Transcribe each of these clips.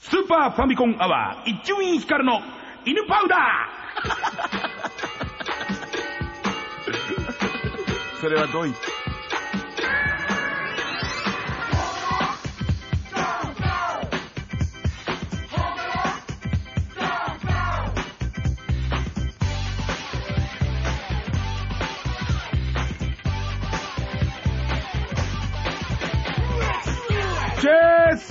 スーパーファミコンアワー一級院光の犬パウダーそれはどういった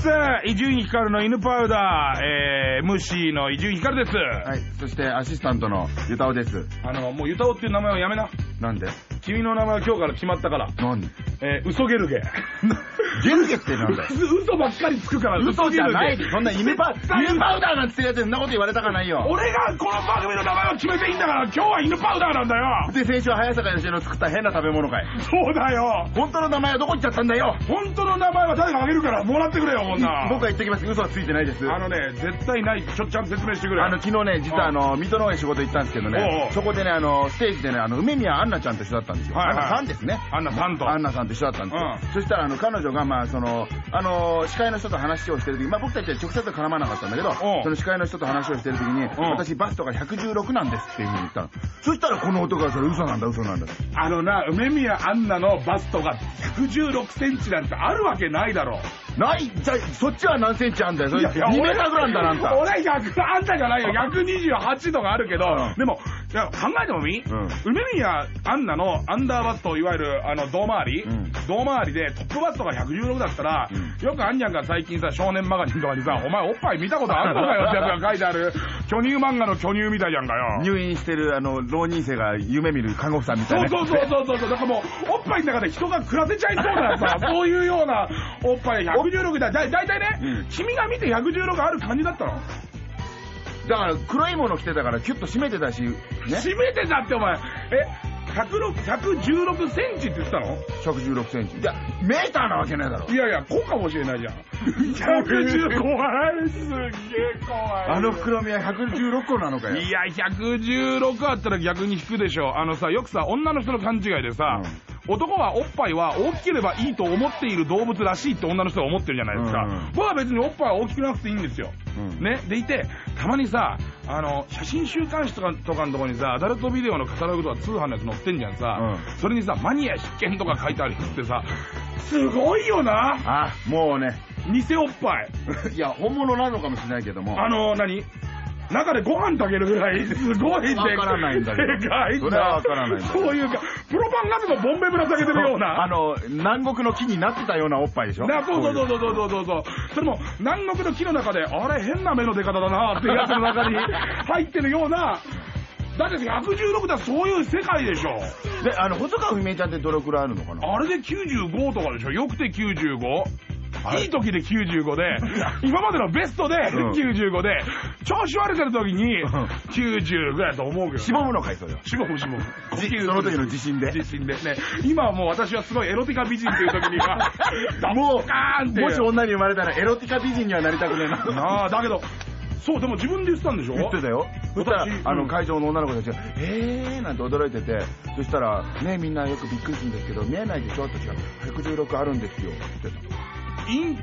ェース伊集院光の犬パウダー、えー、MC の伊集院光です。はい。そしてアシスタントのゆたおです。あの、もうユタオっていう名前はやめな。なんで？君の名前は今日から決まったから。何えー、嘘ゲルゲ。ゲルゲってなんだよ。嘘ばっかりつくから、嘘じゃないゲルゲそんな犬パ犬パウダーなんて言ってるやつにそんなこと言われたかないよ。俺がこの番組の名前を決めていいんだから、今日は犬パウダーなんだよ。で、先週早坂吉の作った変な食べ物かい。そうだよ。本当の名前はどこ行っちゃったんだよ。本当の名前は誰かあげるから、もらってくれよ、こんな。僕は言ってきます。嘘はついてないです。あのね、絶対ない。ちょっとちゃんと説明してくれ。あの、昨日ね、実はあの、水戸の方へ仕事行ったんですけどおうおねう、そこでね、あの、ステージでね、あの、梅宮アンナちゃんと一緒だったんですよ。はいはいアンナさんですね。アンナさんとアンナさんと一緒だったんですよ。うんそしたら、あの、彼女が、まあ、その、あの、司会の人と話をしてる時まあ、僕たちは直接絡まなかったんだけど、その司会の人と話をしてる時に、私、バストが116なんですっていうふうに言ったの。そしたら、この男がそれ嘘なんだ、嘘なんだ。あのな、梅宮アンナのバストが116センチなんてあるわけないだろ。ないじゃあそっちは何センチあんだよ。それ2メーターぐらいあんだな、あんた。俺100、あんたじゃないよ。128とかあるけど、うんでも、いや考えてもみ、うん梅宮アンナのアンダーバスト、いわゆるあの胴回り、うん胴回りでトップバストが116だったら、うんよくあんにゃんが最近さ、少年マガジンとかにさ、お前おっぱい見たことあるのかよってやつが書いてある、巨乳漫画の巨乳みたいじゃんかよ。入院してる、あの、浪人生が夢見る看護婦さんみたいな。そうそうそうそうそう。だからもう、おっぱいの中で人が暮らせちゃいそうなさ、そういうようなおっぱい116だ。だだいたいね、うん君が見て116ある感じだったのだから黒いもの着てたからキュッと締めてたし、ね。締めてたってお前、え、106 116センチって言ってたの？116センチ。いや、メーターなわけないだろ。いやいや、こうかもしれないじゃん。110怖い、すっげえ怖い。あの袋身は116個なのかよ。いや、116あったら逆に引くでしょ。あのさ、よくさ、女の人の勘違いでさ、男はおっぱいは大きければいいと思っている動物らしいって女の人は思ってるじゃないですか。うん僕は別におっぱいは大きくなくていいんですよ。うんね。でいて、たまにさ、あの、写真週刊誌とかとかのとこにさ、アダルトビデオのカタログとか通販のやつ載ってんじゃんさ、うんそれにさ、マニア必見とか書いてあるやつってさ、すごいよなあ、もうね。偽おっぱい。いや、本物なのかもしれないけども。あの、何？中でご飯炊けるぐらい、すごいでわからないんだけどでかいんだそれはわからないんだそういうか、プロパンガスのボンベぶら下げてるような。あの、南国の木になってたようなおっぱいでしょ？なそうそうそうそうそうそうそう。それも、南国の木の中で、あれ変な目の出方だなっていうやつの中に入ってるような、だって116だそういう世界でしょ。で、あの、細川ふみえちゃんってどれくらいあるのかな？あれで95とかでしょ？よくて 95? いい時で95で、今までのベストでうん95で、調子悪くなる時にん90ぐらいだと思うけど。しぼむのかい、それは。しぼむしぼむ。じその時の自信で。自信で。ね、今はもう私はすごいエロティカ美人という時には、もガーンって。う、もし女に生まれたらエロティカ美人にはなりたくねえな。なあ、だけど、そう、でも自分で言ってたんでしょ？言ってたよ。そしたら私、あの、うん会場の女の子たちが、えーなんて驚いてて、そしたら、ね、みんなよくびっくりするんですけど、見えないでしょ？って言ったら、116あるんですよ。って言ってインチ、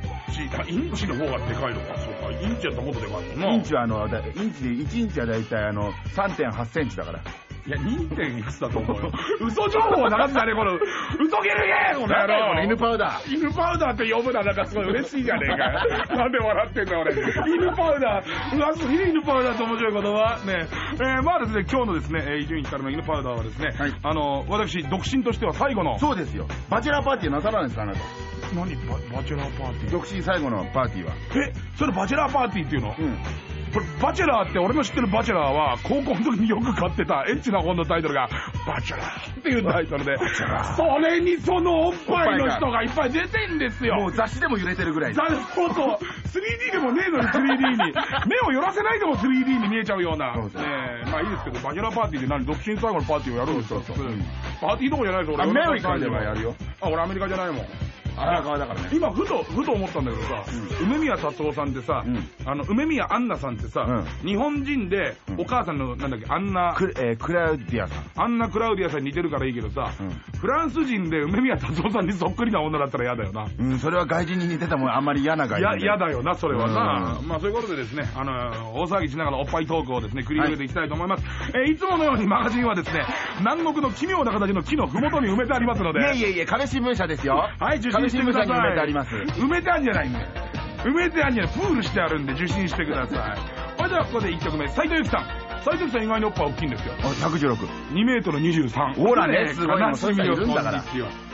あインチの方がでかいのか、そうか。インチやったらもっとでかいもんた。な。インチはあの、だインチで、1インチはだいたいあの、3.8センチだから。いや、2. 点いくつだと思うよ。嘘情報を流すなね、この、嘘ゲルゲーこの野なんだよ、こ郎の犬パウダー。犬パウダーって呼ぶのはなんかすごい嬉しいじゃねえかよ。なんで笑ってんだ俺。犬パウダー。うわ、すげえ犬パウダーって面白い言葉。ねえー、まあですね、今日のですね、えー伊集院光の犬パウダーはですね、はいあの、私、独身としては最後の、そうですよ。バチェラーパーティーなさらないんですか、あなた。何ババチェラーパーティー？独身最後のパーティーは？え、それバチェラーパーティーっていうの、うん。これ、バチェラーって俺の知ってるバチェラーは、高校の時によく買ってたエッチな本のタイトルが、バチェラーっていうタイトルで、それにそのおっぱいの人がいっぱい出てんですよ。もう雑誌でも揺れてるぐらい。なるほど。3D でもねえのに 3D に。目を寄らせないでも 3D に見えちゃうような。そうえまあいいですけど、バチェラーパーティーで何？独身最後のパーティーをやるんですかそうそうパーティーどころじゃないです俺アメリカではやるよ。あ、俺アメリカじゃないもん。荒川だからね。今、ふと、ふと思ったんだけどさ、梅宮達夫さんってさ、うんあの、梅宮アンナさんってさ、う日本人で、うんお母さんの、なんだっけ、アンナ、ク,、えークラウディアさん。アンナ・クラウディアさんに似てるからいいけどさ、うんフランス人で梅宮達夫さんにそっくりな女だったら嫌だよな。うん、それは外人に似てたもん、あんまり嫌な外人嫌だよな、それはな。うまあ、そういうことでですね、あの、大騒ぎしながらおっぱいトークをですね、繰り広げていきたいと思います。えーいつものようにマガジンはですね、南国の奇妙な形の木のふもとに埋めてありますので、いえいえいえ、壁新聞社ですよ。はい、受信してください。埋めてあります。埋めてあるんじゃないんだよ。埋めてあるんじゃない、プールしてあるんで受信してください。それではここで1曲目、斉藤由貴さん。斉藤さん意外におっぱい大きいんですよ。あ、116。2メートル23。ほらねすごい悲しみをそういう人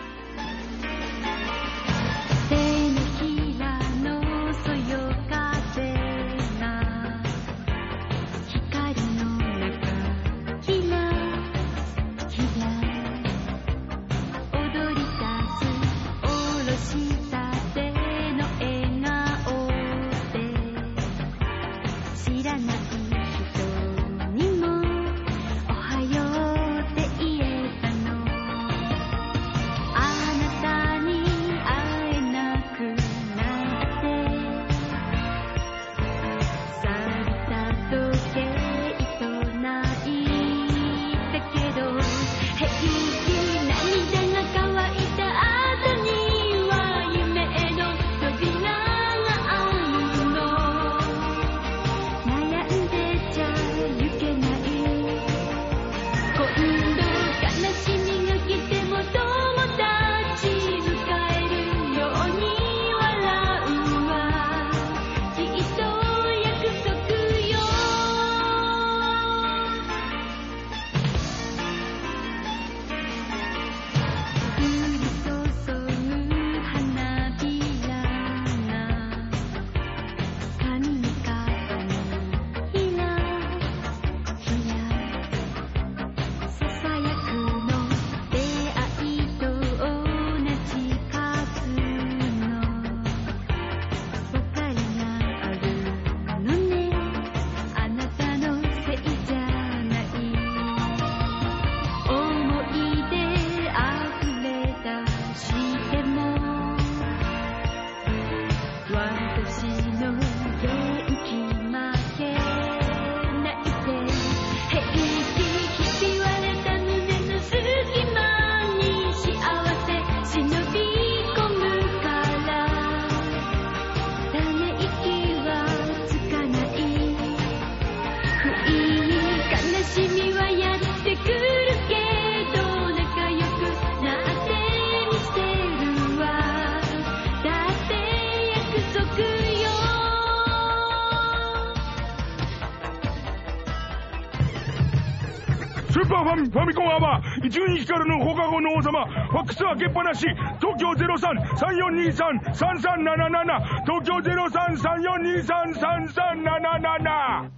12時からの放課後の王様、ファックス開けっぱなし、東京0334233377、東京0334233377。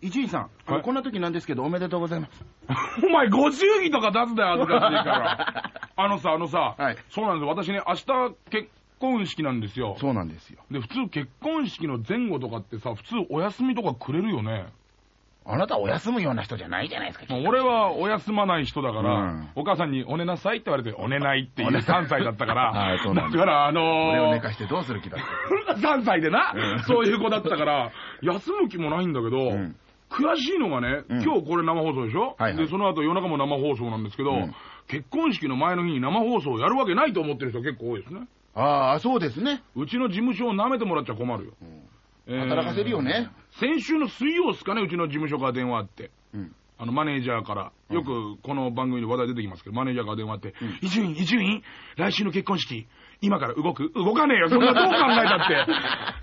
一二さん、あのこんな時なんですけど、おめでとうございます。お前、ご祝儀とか出すだよ、恥ずかしいから。あのさ、あのさ、はい、そうなんですよ。私ね、明日結婚式なんですよ。そうなんですよ。で、普通結婚式の前後とかってさ、普通お休みとかくれるよね。あなたお休むような人じゃないじゃないですか。まあ俺はお休まない人だから、うん。お母さんにお寝なさいって言われて、お寝ない。ってい。う3歳だったから、はいそうなんだから、あのー俺を寝かしてどうする気だって。3歳でな、うん。そういう子だったから、休む気もないんだけど、うん。悔しいのがね、うん。今日これ生放送でしょ、はいはい。で、その後夜中も生放送なんですけど、うん。結婚式の前の日に生放送をやるわけないと思ってる人結構多いですね。ああ、そうですね。うちの事務所を舐めてもらっちゃ困るよ。えー働かせるよね。先週の水曜ですかね、うちの事務所から電話あって。うん。あの、マネージャーから、よくこの番組で話題出てきますけど、マネージャーから電話あってうん、伊集院、伊集院、来週の結婚式、今から動く動かねえよ、そんなどう考えたって。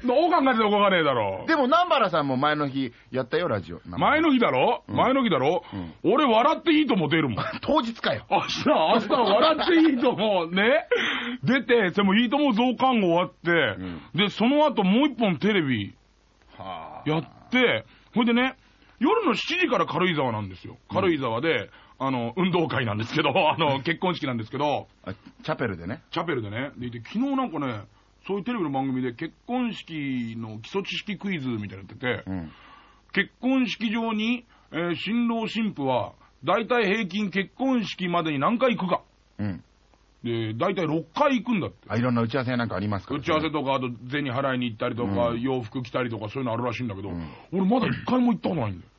どう考えても動かねえだろ。でも、南原さんも前の日やったよ、ラジオ。前の日だろ、うん前の日だろ、俺笑っていいとも出るもん。当日かよ。明日、明日笑っていいともね、出て、でもいいとも増刊号終わって、んで、その後もう一本テレビはやって、ほいでね、夜の7時から軽井沢なんですよ。軽井沢で、あの、運動会なんですけど、あの、結婚式なんですけど、あチャペルでね。チャペルでね、で昨日なんかね、そういうテレビの番組で結婚式の基礎知識クイズみたいなのやってて、うん。結婚式場に、えー新郎新婦は、大体平均結婚式までに何回行くか。うん。で、大体6回行くんだって。あ、いろんな打ち合わせなんかありますから、打ち合わせとか、あと銭払いに行ったりとか、うん洋服着たりとか、そういうのあるらしいんだけど、うん俺まだ1回も行ったことないんだよ。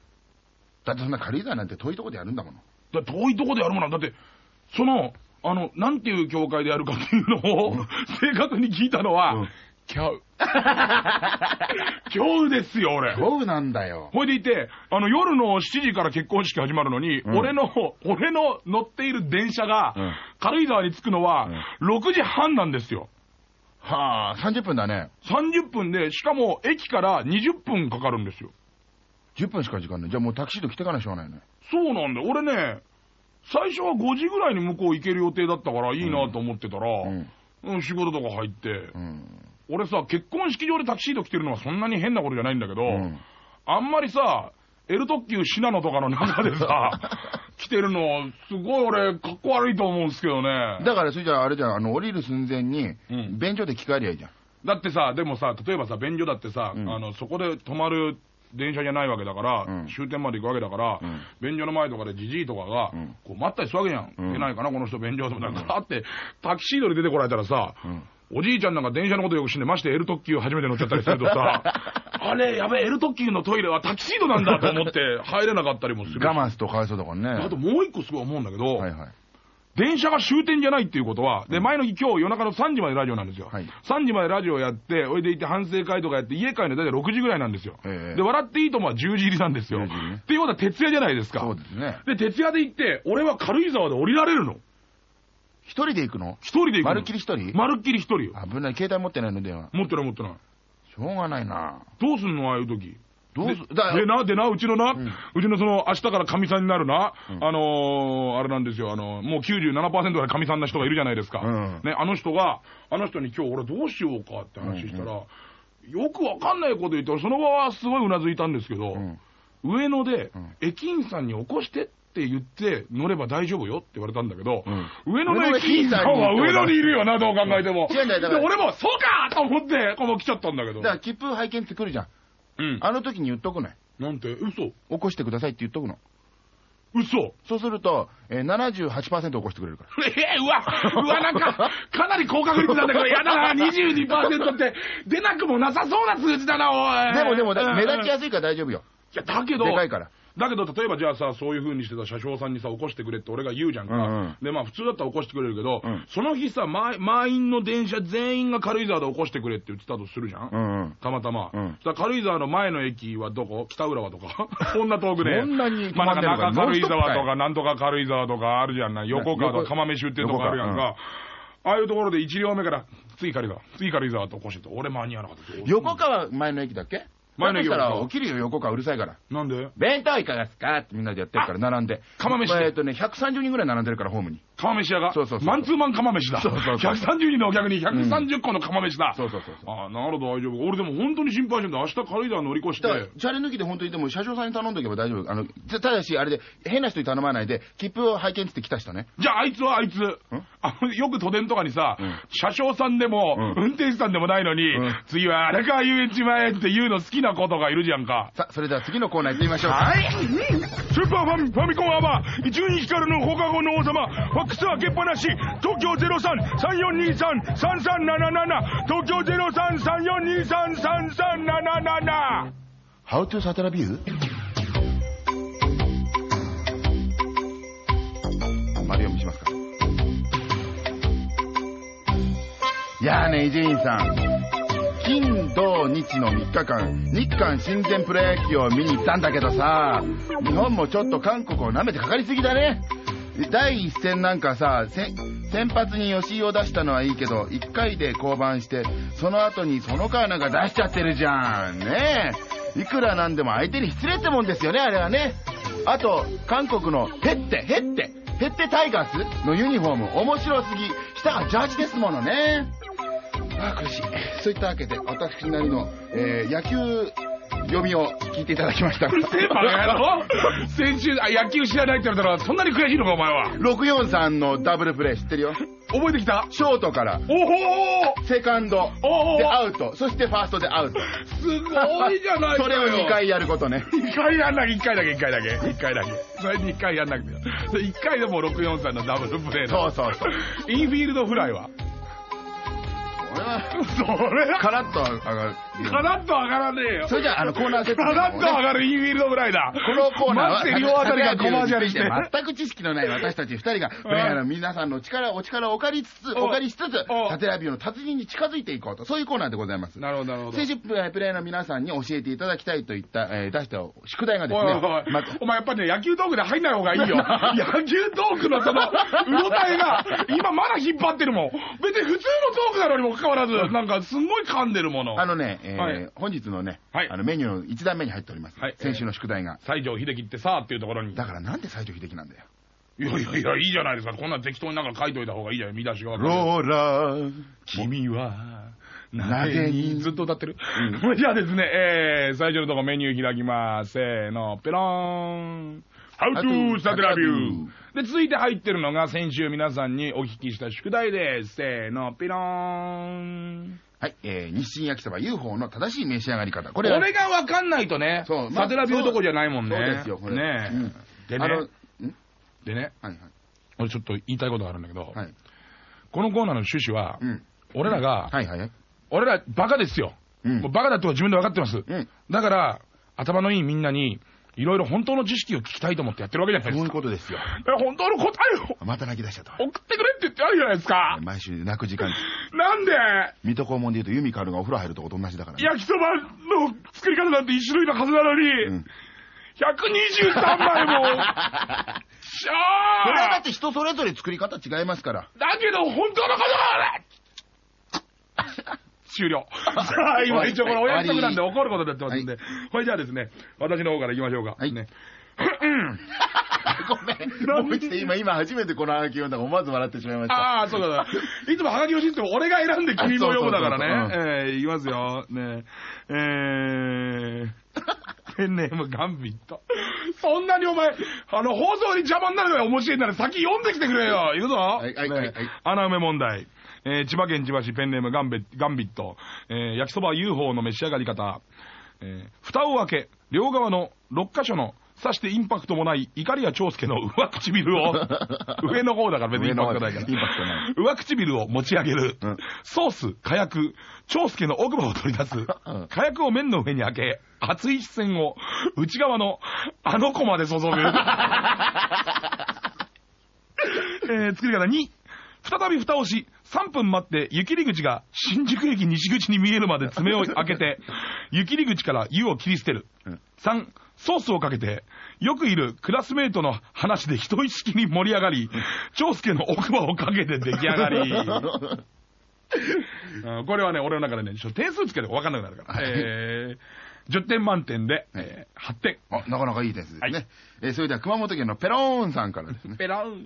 だってそんな軽井沢なんて遠いとこでやるんだもの。だ遠いとこでやるものは、だって、その、あの、なんていう教会でやるかっていうのを、正確に聞いたのは、うんキャウ。キャウですよ、俺。そうなんだよ。ほいでいて、あの、夜の7時から結婚式始まるのに、うん俺の、俺の乗っている電車が、うん軽井沢に着くのは、6時半なんですよ。はあ、30分だね。30分で、しかも駅から20分かかるんですよ。10分しか時間ない。じゃあもうタキシード着てかないしょうがないね。そうなんだよ。俺ね、最初は5時ぐらいに向こう行ける予定だったからいいなと思ってたら、うん。うん仕事とか入って、うん。俺さ、結婚式場でタキシード着てるのはそんなに変なことじゃないんだけど、うんあんまりさ、エル特急シナノとかの中でさ、着てるの、すごい俺、かっこ悪いと思うんですけどね。だからそれじゃああれじゃん、あの、降りる寸前にうん、便所で着替えりゃいいじゃん。だってさ、でもさ、例えばさ、便所だってさ、うんあの、そこで止まる電車じゃないわけだから、うん終点まで行くわけだから、うん便所の前とかでじじいとかが、うんこう待ったりするわけじゃん。うん出ないかな、この人便所とか、ガーって、タキシードで出てこられたらさ、うん。おじいちゃんなんか電車のことよく知んで、まして L 特急初めて乗っちゃったりするとさ、あれ、やべえ、L 特急のトイレはタキシードなんだと思って入れなかったりもするし。我慢するとかわいそうだからね。あともう一個すごい思うんだけど、はいはい。電車が終点じゃないっていうことは、で、前の日今日夜中の3時までラジオなんですよ。はい3時までラジオやって、おいでいて反省会とかやって、家帰るの大体6時ぐらいなんですよ。ええで、笑っていいともは10時入りなんですよ。10時入りねっていうことは徹夜じゃないですか。そうですね。で、徹夜で行って、俺は軽井沢で降りられるの。一人で行くの？一人で行くの。まるっきり一人？まるっきり一人よ。危ない。携帯持ってないの電話。持ってない持ってない。しょうがないな。どうすんのああいう時？どうすでな、でな、うちのな、んうちのその、明日から神さんになるな、うんあのー、あれなんですよ、あの、もう97%ぐらい神さんな人がいるじゃないですか。うんね、あの人が、あの人に今日俺どうしようかって話したら、よくわかんないこと言って、俺その場はすごいうなずいたんですけど、うん。上野で、うん駅員さんに起こしてって言って乗れば大丈夫よって言われたんだけど、うん上野の駅員さんは上野にいるよな、どう考えても。で俺も、そうかと思って、この来ちゃったんだけど。だから切符拝見って来るじゃん。うん。あの時に言っとくね。なんて、嘘起こしてくださいって言っとくの。嘘そうすると、えー、78%起こしてくれるから。ええうわ、うわ、なんか、かなり高確率なんだけど、やだな、22%って、出なくもなさそうな数字だな、おい。でもでも目立ちやすいから大丈夫よ。いや、だけど、でかいから。だけど、例えばじゃあさ、そういう風にしてた車掌さんにさ、起こしてくれって俺が言うじゃんか。うんうんで、まあ普通だったら起こしてくれるけど、うんその日さ、満満員の電車全員が軽井沢で起こしてくれって言ってたとするじゃん。うんうん。たまたま。うん軽井沢の前の駅はどこ？北浦和とかこんな遠くで。そんなにまあなんか中軽井沢とかかなんとか軽井沢とかあるじゃんな。横川とか釜飯売ってるとこあるやん横か。ああいうところで1両目から、次軽井沢、次軽井沢と起こしてて、俺間に合わなかった横川前の駅だっけ？前の駅だとしたら起きるよ、横川うるさいから。なんで？弁当いかがですか？ってみんなでやってるから、並んで。釜飯えっとね、130人ぐらい並んでるから、ホームに。釜飯屋が。そうそうそうマンツーマン釜飯だ。そうそうそう130人のお客に130個の釜飯だ。そうそうそう。ああ、なるほど、大丈夫。俺でも本当に心配してんだ。明日軽井沢乗り越してチャレ抜きで本当にでも、車掌さんに頼んどけば大丈夫。あの、たただし、あれで、変な人に頼まないで、切符を拝見つって来た人ね。じゃああいつはあいつ。あのよく都電とかにさ、うん車掌さんでも、うん運転手さんでもないのに、うん次は荒川遊園地前って言うの好きな子とかいるじゃんか。さあ、それでは次のコーナー行ってみましょうか。はい。スーパーファミファミコンアワー、伊集院光の放課後の王様、ファックス開けっぱなし、東京03-3423-3377、東京03-3423-3377。How to サタラビュー丸読みしますか？いやーね、伊集院さん。土、日の3日間、日韓親善プロ野球を見に行ったんだけどさ、日本もちょっと韓国を舐めてかかりすぎだね。第一戦なんかさ、先発に吉井を出したのはいいけど、1回で降板して、その後にその川なんか出しちゃってるじゃん。ねえ。いくらなんでも相手に失礼ってもんですよね、あれはね。あと、韓国のヘッテ、ヘッテ、ヘッテタイガースのユニフォーム、面白すぎ。下がジャージですものね。ああ、苦しい。そういったわけで、私なりの、えー野球読みを聞いていただきました。先週、あ、野球知らないって言われたら、そんなに悔しいのか、お前は。643のダブルプレー知ってるよ。覚えてきた？ショートから、おほーセカンドおでアウト、そしてファーストでアウト。すごいじゃないかよそれを2回やることね。一回やんなきゃ、一回だけ、一回だけ。一回だけ。それに一回やんなくて。それ一回でも643のダブルプレーの。そうそうそう。インフィールドフライは？これは、それカラッと上がる。カラッと上がらねえよ。それじゃあ、あの、コーナー説明カラッと上ね。がるインフィールドフライだ。このコーナーは、マジで両あたりがコマーシャルして。全く知識のない私たち二人が、プレイヤーの皆さんの力、お力をお借りつつ、おお借りしつつお、サテラビューの達人に近づいていこうと、そういうコーナーでございます。なるほど、なるほど。先週、プレイヤーの皆さんに教えていただきたいといった、えー出した宿題がですねお前やっぱりね、野球トークで入んない方がいいよ。野球トークのその、うろたえが、今まだ引っ張ってるもん。別に普通のトークなのにもかかわらず、なんかすんごい噛んでるもの。あのね、えーはい本日のね、はいあのメニューの一段目に入っております。はい先週の宿題が。西城秀樹ってさ、っていうところに。だからなんで西城秀樹なんだよ。いやいやいや、いいじゃないですか。こんなん適当になんか書いといた方がいいじゃん。見出しが。ローラー。君は、ななぜぜににずっと歌ってる、じゃあですね、えー、最初のとこメニュー開きます。せーの、ペローン。How to start a review. で、続いて入ってるのが先週皆さんにお聞きした宿題です。せーの、ピローン。はい、えー、日清焼きそば UFO の正しい召し上がり方。ここれはれがわかんないとね、そうまあサテラビューどこじゃないもんね。そうですよこれねえ、うんでねん、でね、はい俺ちょっと言いたいことがあるんだけど、はい。はい。このコーナーの趣旨は、うん。俺らが、はいはいはい。俺らバカですよ。うんもうバカだとは自分で分かってます。うん。だから、頭のいいみんなに、いろいろ本当の知識を聞きたいと思ってやってるわけじゃないそういうですか。ことですよ。本当の答えをまた泣き出しちゃった。送ってくれって言ってあるじゃないですか。毎週泣く時間です。なんで、水戸黄門で言うとユミカルがお風呂入るとこと同じだからね。焼きそばの作り方なんて一種類のはずなのに、うん。123枚も、し それはだゃって人それぞれ作り方違いますから。だけど本当のことは終了。さあ、今一応これお約束なんで怒ることになってますんで。これじゃあですね、私の方から行きましょうか。はいね。ごめん。もう一度今、今初めてこのハガキ読んだから思わず笑ってしまいました。ああ、そうだ。いつもハガキのシステム俺が選んで君も読むだからね。えー、いきますよ。ねえー、ペンネームガンビット。そんなにお前、あの、放送に邪魔になるぐらい面白いなら先読んできてくれよ。いくぞ。はいはいはいはい穴埋め問題。えー、千葉県千葉市ペンネームガンベガンビット。えー、焼きそば UFO の召し上がり方。えー、蓋を開け、両側の6箇所の刺してインパクトもない怒りや長介の上唇を、上の方だから別にインパクトないから。上唇を持ち上げる。うんソース、火薬、長介の奥歯を取り出す。うん火薬を麺の上に開け、熱い視線を内側のあの子まで注ぐ。えー作り方2。再び蓋をし、3分待って湯切り口が新宿駅西口に見えるまで爪を開けて、湯切り口から湯を切り捨てる。うん3、ソースをかけて、よくいるクラスメートの話で一意識に盛り上がり、長介の奥歯をかけて出来上がり。うんこれはね、俺の中でね、ちょっと点数つけて分かんなくなるから。はいえー、10点満点で、えー8点。あ、なかなかいい点数ですね。はいえーそれでは熊本県のペローンさんからですね。ペラウ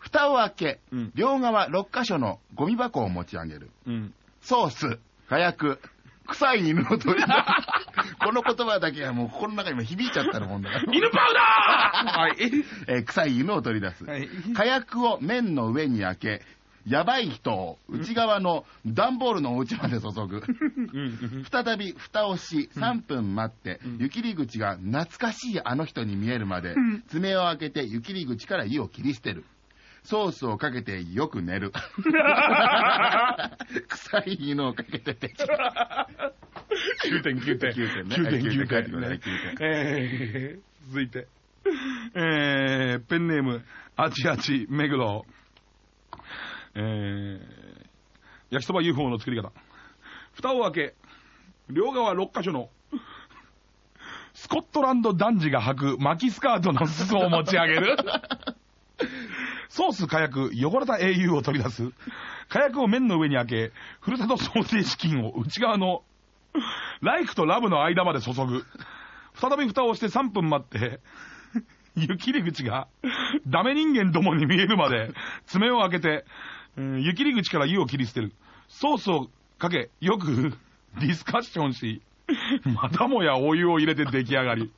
蓋を開け、うん両側6箇所のゴミ箱を持ち上げる。うん。ソース、火薬、臭い犬を取り出す。この言葉だけはもう心の中にも響いちゃったるもんだから。犬パウダーはい。えー臭い犬を取り出す。はい火薬を麺の上に開け、やばい人を内側の段ボールのお家まで注ぐ。うん再び蓋をし、3分待って、湯切り口が懐かしいあの人に見えるまで、爪を開けて湯切り口から湯を切り捨てる。ソースをかけてよく寝る。臭い犬をかけてて。9点、9点。9点ね9点、9はい点。9点ね9点えー、続いて。えー、ペンネーム、あちあち目黒。えー、焼きそば UFO の作り方。蓋を開け、両側6箇所の、スコットランド男児が履く巻きスカートの裾を持ち上げる。ソース火薬、汚れた英雄を取り出す。火薬を麺の上に開け、ふるさと創生資金を内側のライフとラブの間まで注ぐ。再び蓋をして3分待って、湯切り口がダメ人間どもに見えるまで爪を開けて、湯切り口から湯を切り捨てる。ソースをかけ、よくディスカッションし、またもやお湯を入れて出来上がり。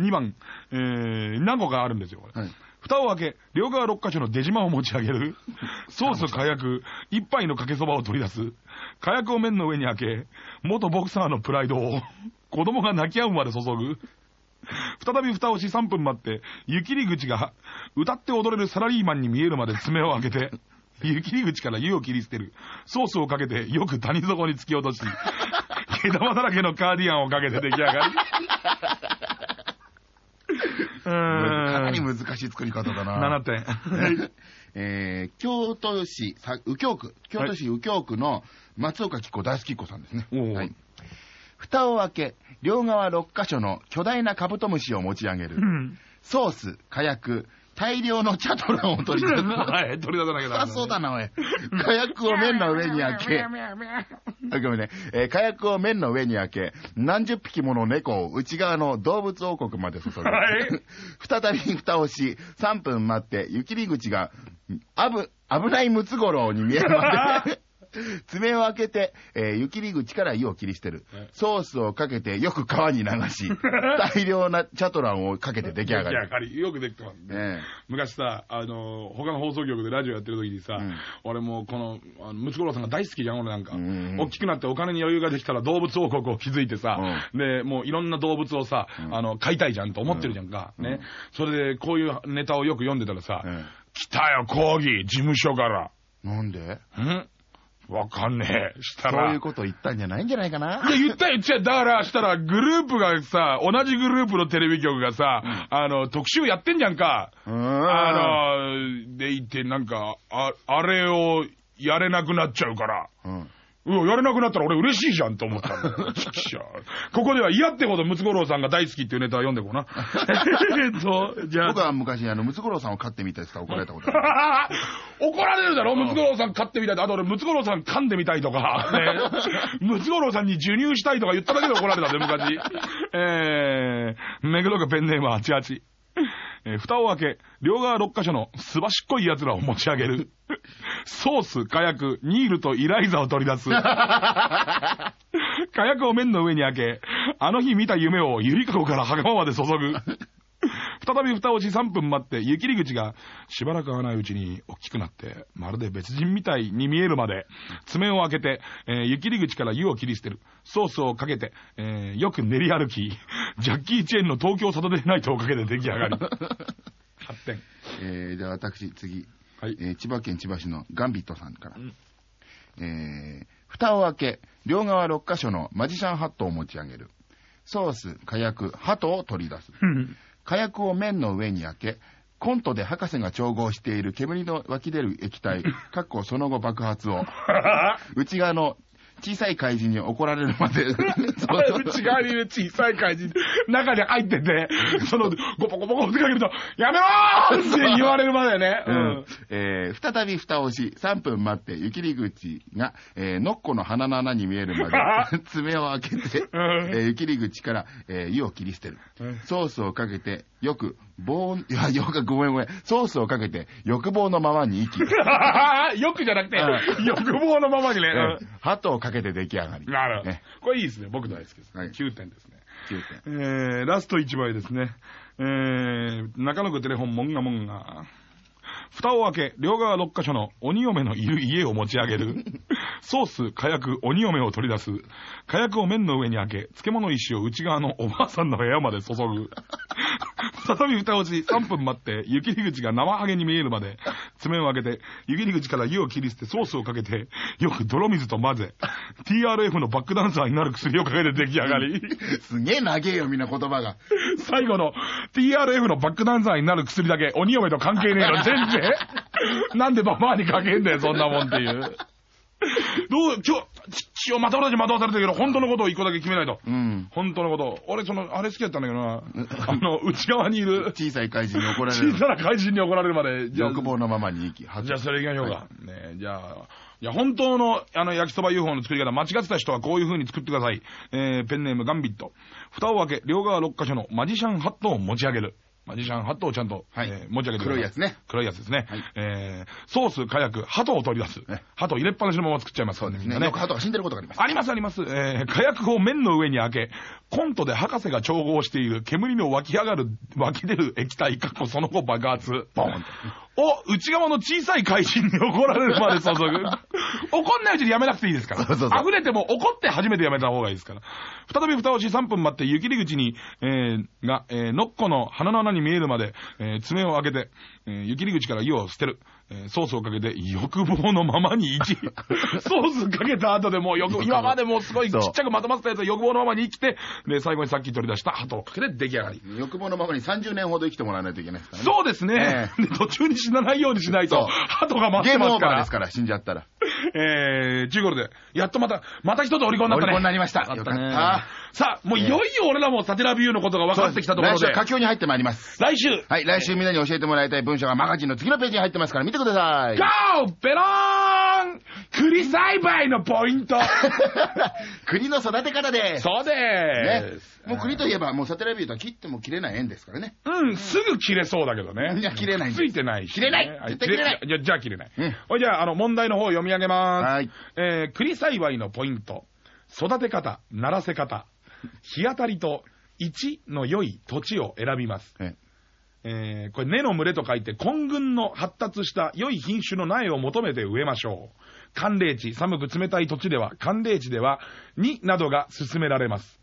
2番、えー、何個かあるんですよ、これ。はい蓋を開け、両側6箇所の出島を持ち上げる。ソース火薬、一杯のかけそばを取り出す。火薬を麺の上に開け、元ボクサーのプライドを 子供が泣き合うまで注ぐ。再び蓋をし3分待って、湯切り口が歌って踊れるサラリーマンに見えるまで爪を開けて、湯切り口から湯を切り捨てる。ソースをかけてよく谷底に突き落とし、毛玉だらけのカーディガンをかけて出来上がり。うかなり難しい作り方だな。7点。えー、京都市さ右京区、京都市右京区の松岡紀子大好きっ子さんですね。はい。蓋を開け、両側6箇所の巨大なカブトムシを持ち上げる。ソース、火薬、大量のチャトランを取り出す。はい、取り出さなきゃダメあ、そうだな、おい。火薬を麺の上に開け、あごめんね、えー火薬を麺の上に開け、何十匹もの猫を内側の動物王国まで注ぐ。はい 再び蓋をし、3分待って、湯切り口が、あぶ、危ないムツゴロウに見えるまで、爪を開けて、えー湯切り口から湯を切り捨てるはい。ソースをかけてよく川に流し、大量なチャトランをかけて出来上が出来上る。がり。よくできてますね。え昔さ、あの、他の放送局でラジオやってる時にさ、うん俺もうこの、あのムツゴロウさんが大好きじゃん、俺なんか。うん大きくなってお金に余裕ができたら動物王国を築いてさ、で、もういろんな動物をさ、うんあの、飼いたいじゃんと思ってるじゃんか。うんね。それで、こういうネタをよく読んでたらさ、え来たよ、講義、事務所から。なんで？ん？わかんねえ。したら。そういうこと言ったんじゃないんじゃないかないや、言ったよ、言っちゃうだから、したら、グループがさ、同じグループのテレビ局がさ、あの、特集やってんじゃんか。うーんあの、でいて、なんか、あ、あれをやれなくなっちゃうから。うん。うわ、やれなくなったら俺嬉しいじゃんと思ったんだよ。ここでは嫌ってほどムツゴロウさんが大好きっていうネタは読んでこうな。えっと、じゃあ。僕は昔、あの、ムツゴロウさんを飼ってみたいって言ったら怒られたことある。怒られるだろムツゴロウさん飼ってみたいと。あと俺、ムツゴロウさん噛んでみたいとか、ね、ムツゴロウさんに授乳したいとか言っただけで怒られたぜ、昔。えー、目黒区ペンネームは88。えー蓋を開け、両側6箇所のすばしっこい奴らを持ち上げる。ソース、火薬、ニールとイライザを取り出す。火薬を麺の上に開け、あの日見た夢をゆりかごから袴まで注ぐ。再び蓋をし3分待って、湯切り口がしばらく合わないうちに大きくなって、まるで別人みたいに見えるまで、爪を開けて、えー湯切り口から湯を切り捨てる。ソースをかけて、えーよく練り歩き、ジャッキー・チェーンの東京サタデーナイトをかけて出来上がり。8点。えー、じゃあ私、次。はい。えー千葉県千葉市のガンビットさんから。うんえー、蓋を開け、両側6箇所のマジシャンハットを持ち上げる。ソース、火薬、鳩を取り出す。火薬を麺の上に開け、コントで博士が調合している煙の湧き出る液体、かっこその後爆発を、内側の小さい怪人に怒られるまで、内側にいる小さい怪人、中に入ってて、その、ゴポゴポゴポってかけると、やめろーって言われるまでね。ううんん。えー再び蓋をし、3分待って、湯切り口が、えー、ノッコの鼻の穴に見えるまで、爪を開けて、うんえー湯切り口から、えー湯を切り捨てるうん。ソースをかけて、よく、棒、いや、よく、ごめんごめん。ソースをかけて、欲望のままに息。よくじゃなくて、欲望のままにね。えー鳩をかけて出来上がり。うんなるほどね。これいいですね。僕大好きです。はい9点ですね。9点。えー、ラスト1枚ですね。えー、中野区テレフォンモンガモンガ。蓋を開け、両側6箇所の鬼嫁のいる家を持ち上げる。ソース、火薬、鬼嫁を取り出す。火薬を麺の上に開け、漬物石を内側のおばあさんの部屋まで注ぐ。再び蓋をし、3分待って、湯切り口が生ハゲに見えるまで、爪を開けて、湯切り口から湯を切り捨て、ソースをかけて、よく泥水と混ぜ、TRF のバックダンサーになる薬をかけて出来上がり。すげえ長えよ、みんな言葉が。最後の TRF のバックダンサーになる薬だけ鬼嫁と関係ねえの、全然。なんでババアにかけんだよ、そんなもんっていう。どう、今日、ち、また俺たち惑わされたけど、本当のことを一個だけ決めないと。うん。本当のこと。俺、その、あれ好きだったんだけどな。あの、内側にいる、小さい怪人に怒られ小る。さな怪人に怒られるまで、じゃあ、欲望のままに息。じゃあそれ行きましょうか。ねじゃあ、いや、本当の、あの、焼きそば UFO の作り方、間違ってた人はこういう風に作ってください。えー、ペンネームガンビット。蓋を開け、両側6箇所のマジシャンハットを持ち上げる。マジシャンハットをちゃんと、はいえー持ち上げてください。黒いやつね。黒いやつですね。はいえー、ソース、火薬、鳩を取り出すね。鳩入れっぱなしのまま作っちゃいますからね、みんなね。ねよく。鳩が死んでることがあります。ありますあります。えー、火薬を麺の上に開け、コントで博士が調合している煙の湧き上がる、湧き出る液体、かっこその後爆発。ボーンを内側の小さい怪人に怒られるまで注ぐ。怒んないうちにやめなくていいですから。そうそうそう溢れても怒って初めてやめた方がいいですから。再び蓋をし3分待って湯切り口に、えー、が、えー、ノッコの鼻の穴に見えるまで、えー、爪を開けて、えー、湯切り口から湯を捨てる。えーソースをかけて欲望のままに生き、ソースかけた後でもう欲、今までもうすごいちっちゃくまとまってたやつを欲望のままに生きて、で、最後にさっき取り出した鳩をかけて出来上がり。欲望のままに30年ほど生きてもらわないといけないですからね。そうですね。で途中に死なないようにしないと鳩が待っゲームオてますから。ーバーですから、死んじゃったら。えー、中ゴルで、やっとまた、また一つオリコンになったね。オリコンになりましたよかったさあ、もういよいよ俺らもサテラビューのことが分かってきたところで来週、佳境に入ってまいります。来週、はい、来週みんなに教えてもらいたい文章がマガジンの次のページに入ってますから見てください。ゴーペローン栗栽培のポイント 栗の育て方です。そうです。。もう栗といえば、もうサテラビューとは切っても切れない縁ですからね。うん、すぐ切れそうだけどね。いや切れないついてないし、切れないは絶対切れないじゃあ切れない。うんじゃあ、あの、問題の方読み上げます。はい。えー、栗栽培のポイント。育て方、ならせ方。日当たりと一の良い土地を選びます。ええーこれ根の群れと書いて、根群の発達した良い品種の苗を求めて植えましょう。寒冷地、寒く冷たい土地では、寒冷地では2などが進められます。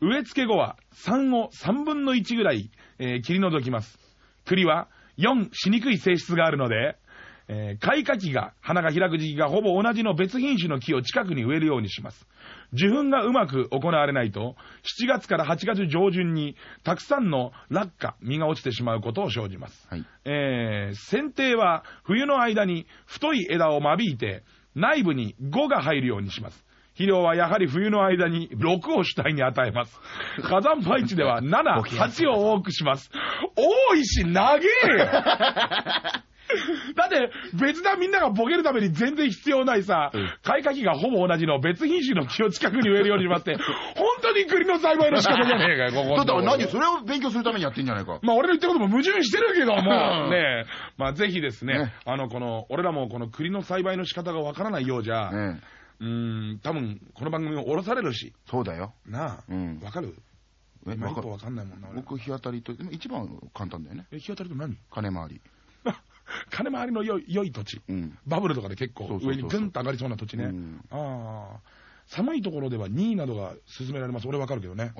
植え付け後は3を3分の1ぐらい、えー切り除きます。栗は4しにくい性質があるので、えー開花期が、花が開く時期がほぼ同じの別品種の木を近くに植えるようにします。受粉がうまく行われないと、7月から8月上旬にたくさんの落下、実が落ちてしまうことを生じます。はい。えー、剪定は冬の間に太い枝を間引いて、内部に5が入るようにします。肥料はやはり冬の間に6を主体に与えます。火山配置では7、8を多くします。多いし、長えよ だって、別なみんながボケるために全然必要ないさ、うん。開花期がほぼ同じの別品種の木を近くに植えるようにしますって、本当に栗の栽培の仕方じゃねえかよ、ここ。だって何それを勉強するためにやってんじゃないか。まあ俺の言ってることも矛盾してるけども、う。んねえ、まあぜひですね、ね。あの、この、俺らもこの栗の栽培の仕方がわからないようじゃ、ねうーん、多分この番組を降ろされるし、そうだよ。なあ、うん。わかる？え今一歩わかんないもんな、俺。僕、日当たりと、一番簡単だよね。え、日当たりと何？金回り。金回りの良い良い土地。うん。バブルとかで結構上にグンと上がりそうな土地ね。うんああ。寒いところでは2位などが進められます。俺わかるけどね。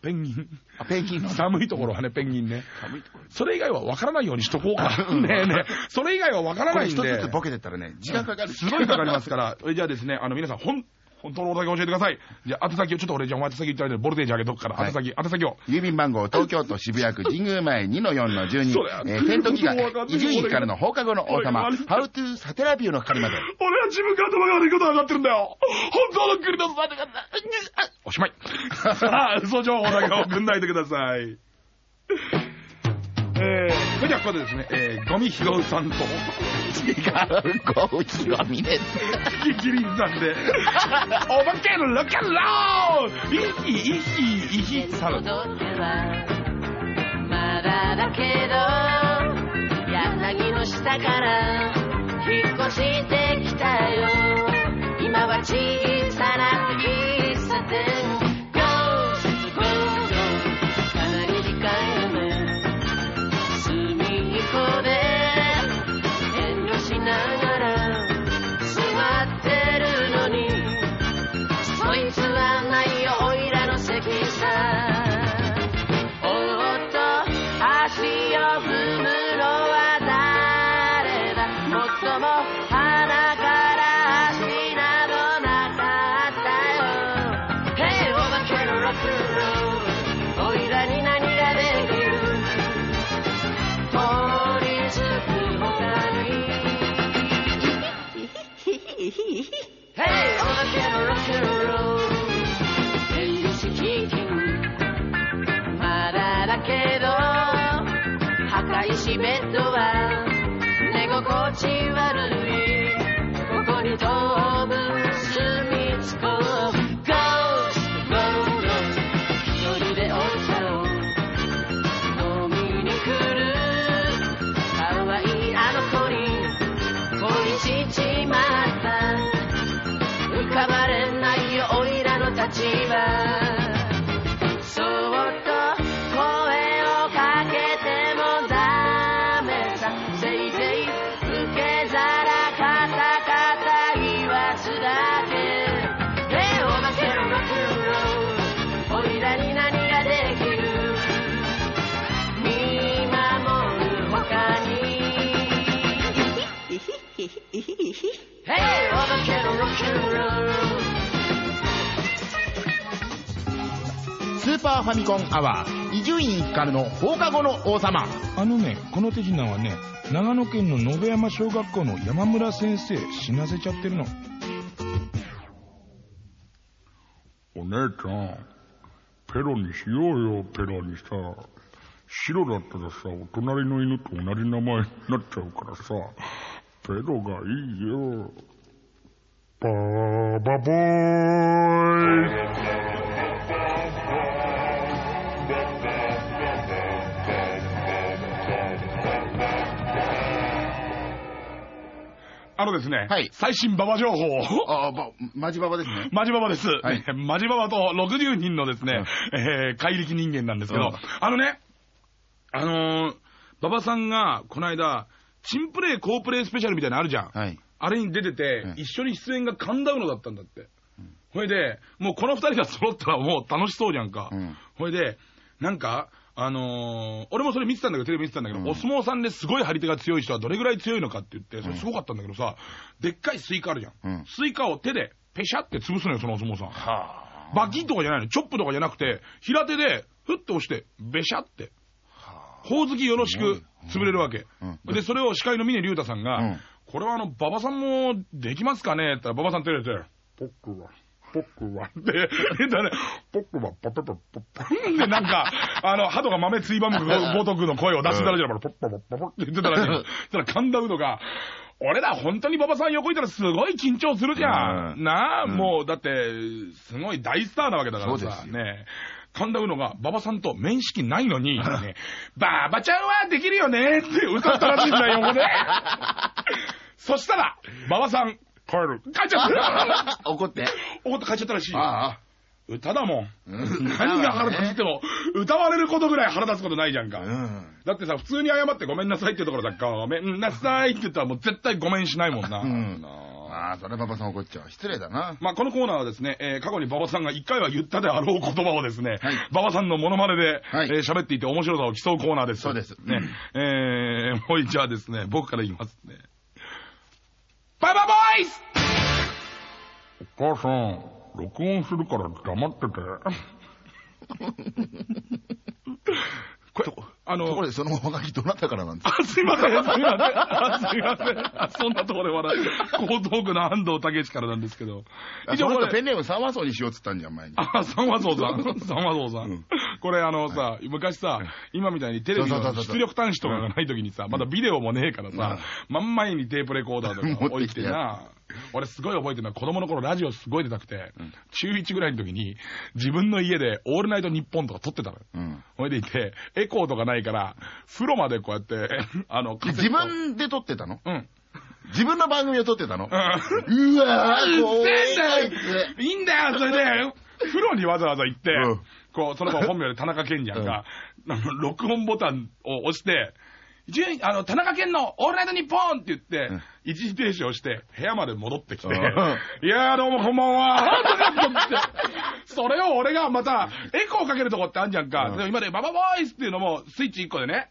ペンギン。あ、ペンギンの 寒いところはね、ペンギンね。寒いところ。それ以外はわからないようにしとこうか。ねえねえ。それ以外はわからこないんで。れ一つずつボケてったらね、時間かかる。すごいかかりますから。えじゃあですね、あの皆さん、ほん、本当のおだけ教えてください。じゃあ、宛先を、ちょっと俺、じゃあお前宛先言ってあげて、ボルテージ上げとくから、はい宛先、宛先を。郵便番号、東京都渋谷区神宮前2の4の12それは、えー、戦闘機がもうわかんない伊集院からの放課後の王様、俺 How to サテラビューの係まで。俺は自分から頭が悪いことが分かってるんだよ。本当の栗の育て方。おしまい。さあ、嘘情報だけ送んないでください。えー、それででですね、えー、ゴミ拾うさんと、違う、ゴウキはミネキキリンさんで、お化けのロケンロー。ルイヒイヒイヒサル。まだだけど柳の下から引っ越してきたよ今は小さな喫茶店寝心地悪いここに飛ぶ住みつこう Ghost Road 一人でお茶を飲みに来る可愛いあの子に恋しちまった浮かばれないよおいらの立場スーパーファミコンアワー伊集院光の放課後の王様あのね、この手品はね、長野県の延山小学校の山村先生死なせちゃってるの。お姉ちゃん、ペロにしようよ、ペロにさ。白だったらさ、お隣の犬と同じ名前になっちゃうからさ、ペロがいいよ。バーバボーイ。あのですね、はい。最新ババ情報。を、ああ、ば、マジババですね。マジババです。はい。ねマジババと60人のですね、えー怪力人間なんですけど、うん。あのね、あのー、馬場さんが、この間、チンプレイ、コープレイスペシャルみたいなのあるじゃん。はい。あれに出てて、うん一緒に出演が神田うのだったんだって。ほいで、もうこの二人が揃ったらもう楽しそうじゃんか。うんほいで、なんか、あのー俺もそれ見てたんだけど、テレビ見てたんだけど、うんお相撲さんですごい張り手が強い人はどれぐらい強いのかって言って、それうんすごかったんだけどさ、でっかいスイカあるじゃん。うんスイカを手でペシャって潰すのよ、そのお相撲さん。はバキンとかじゃないの、チョップとかじゃなくて、平手で、ふっと押して、ベシャって。ほおずきよろしく潰れるわけ。うん。で、それを司会の峰竜太さんが、うん。これはあの、馬場さんもできますかね？って言ったら、馬場さん照れて、僕は、僕は、って言ったらね、僕は、パパパパパで、なんか、あの、鳩が豆ついばむごとく の声を出してたらじゃん、パパパパパって言ってたらし。そしたら神田うのが、俺ら本当に馬場さん横いたらすごい緊張するじゃん。うん。なあ、うんもう、だって、すごい大スターなわけだからさ、ね神田うのが馬場さんと面識ないのに、ね、馬場ちゃんはできるよねって歌ったらしいんだよ、横で。そしたら、馬場さん、帰る。帰っちゃった。怒って。怒って帰っちゃったらしいよ。ああ。歌だもん。うん何が腹立つっても、歌われることぐらい腹立つことないじゃんか。うん。だってさ、普通に謝ってごめんなさいっていうところだから、ごめんなさいって言ったらもう絶対ごめんしないもんな。あああ、それパパさん怒っちゃう。失礼だな。まあ、このコーナーはですね、えー過去に馬場さんが一回は言ったであろう言葉をですね、はい馬場さんのモノマネで、はいえー喋っていて面白さを競うコーナーです。そうですね。えー、もう一度はですね、僕から言いますね。ババボーイスお母さん、録音するから黙ってて。これ、あの、ところでそのおはがきどなたからなんですかあ、すいません、すいません。あすいません。あそんなところで笑う。江東区の安藤武からなんですけど。あその一応これ人ペンネーム三和荘にしようっつったんじゃん、前に。あ、三和荘さん。三和荘さうんん。これあのさ、昔さ、今みたいにテレビの出力端子とかがない時にさ、まだビデオもねえからさ、真ん前にテープレコーダーとか置いててな、俺すごい覚えてるのは子供の頃ラジオすごい出たくて、中1ぐらいの時に自分の家でオールナイトニッポンとか撮ってたのよ。うん。ほいでいて、エコーとかないから、風呂までこうやって、あの、自分で撮ってたの？うん。自分の番組を撮ってたの？うん。うわうぁ、怖いんだよ。いいんだよ、それで、風呂にわざわざ行って、うん。こう、その子本名で田中健じゃんか、あの録音ボタンを押して、一応あの、田中健のオールナイトニッポンって言って、うん一時停止をして、部屋まで戻ってきて、うんいやーどうもこんばんはってそれを俺がまた、エコーかけるとこってあるじゃんか。うんでも今で、ババボーイスっていうのも、スイッチ1個でね、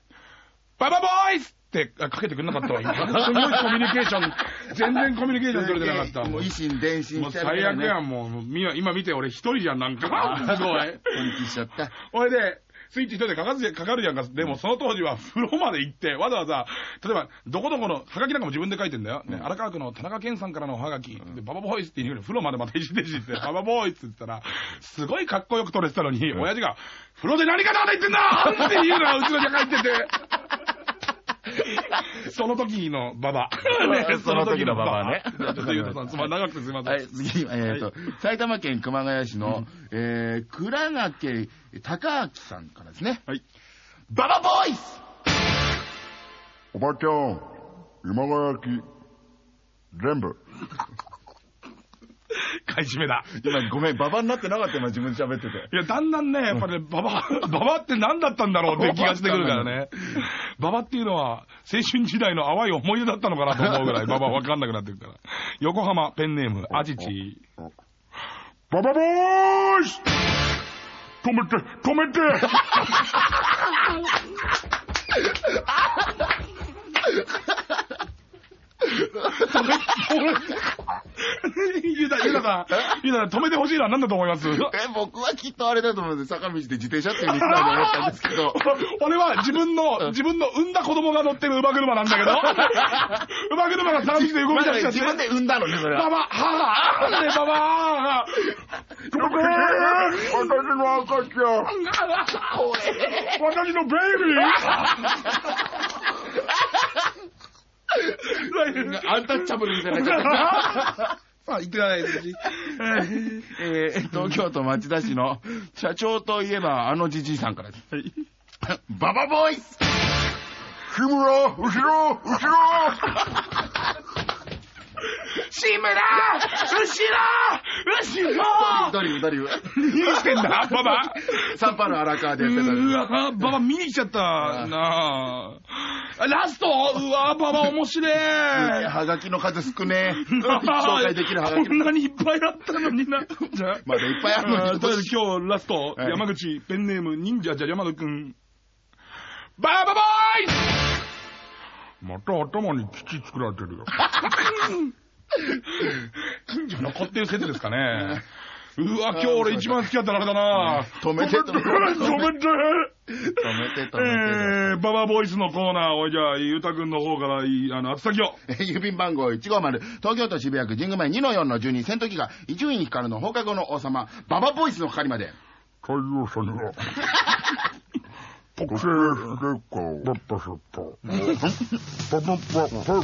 ババボーイスってかけてくれなかったわ。今すごいコミュニケーション、全然コミュニケーション取れてなかった。もう維新伝心しちゃ最悪やん、ん。もう。今見て俺一人じゃん、なんか。すごい。本気しちゃった。ほいで、スイッチ一人でかかずかかるやんか。でもその当時は風呂まで行って、わざわざ、例えば、どこどこの、はがきなんかも自分で書いてんだよ。ね、荒川区の田中健さんからのおはがき。で、ババボーイスって言うのに風呂までまた一時停止って、ババボーイスって言ったら、すごいかっこよく撮れてたのに、親父が、風呂で何かと言ってんだっていうのがうちのじゃ書いてて。その時のババ。ね その時のババねちょっとゆうとさん、つま長くてすみません。はい、次、えっ、と、埼玉県熊谷市の、えー、倉掛高明さんからですね。はい。ババボーイスおばちゃん、今川焼き、全部。買い占めだ。今、ごめん、ババになってなかった今自分で喋ってて。いや、だんだんね、やっぱね、ババ、ババって何だったんだろうって気がしてくるからね。ババっていうのは、青春時代の淡い思い出だったのかなと思うぐらい、ババわかんなくなってるから。横浜ペンネーム、アジチ。ババボーイス止めて、止めて ゆうた、ゆうたさん、ゆうたさん止めてほしいのは何だと思います？え、僕はきっとあれだと思うんで、坂道で自転車っていうリスナーに思ったんですけど、俺は自分の、自分の産んだ子供が乗ってる乳母車なんだけど、乳母車が坂道で動き出しちゃって。自分で産んだのね、それは。ババ、母、ねババ、私の赤ちゃん。私のベイビーアンタッチャブルみたいになっちゃった。さ あ、言ってください、寿司。えー東京都町田市の社長といえばあのじじいさんからです。はい。ババボーイス日村、後ろ、後ろ志村後ろ後ろ。ドリブ、ドリブ。何してんだ？ババサンパの荒川でやってたうわ、ババ見に来ちゃったな。あラスト？うわ、ババ面白い。はがきの数少ねえ。紹介できるはがき。こんなにいっぱいあったのにな。じゃあ。まだいっぱいあるのに。とりあえず今日ラスト、はい。山口ペンネーム忍者じゃ山田くん。バーバボーイまた頭に土作られてるよ。近所のこっていう説ですかね。うわ、今日俺一番好きだったのあれだな止めて止めて止めて止めて、止めて。えー、ババボイスのコーナーを、じゃあ、ゆうたくんの方からいい、あの、宛先を。え ー郵便番号150、東京都渋谷区神宮前2の4の12、戦闘機が伊集院光の放課後の王様、ババボイスの係まで。太陽さんには、特製ステッカーを、バッパシャッパー。パパパ、パ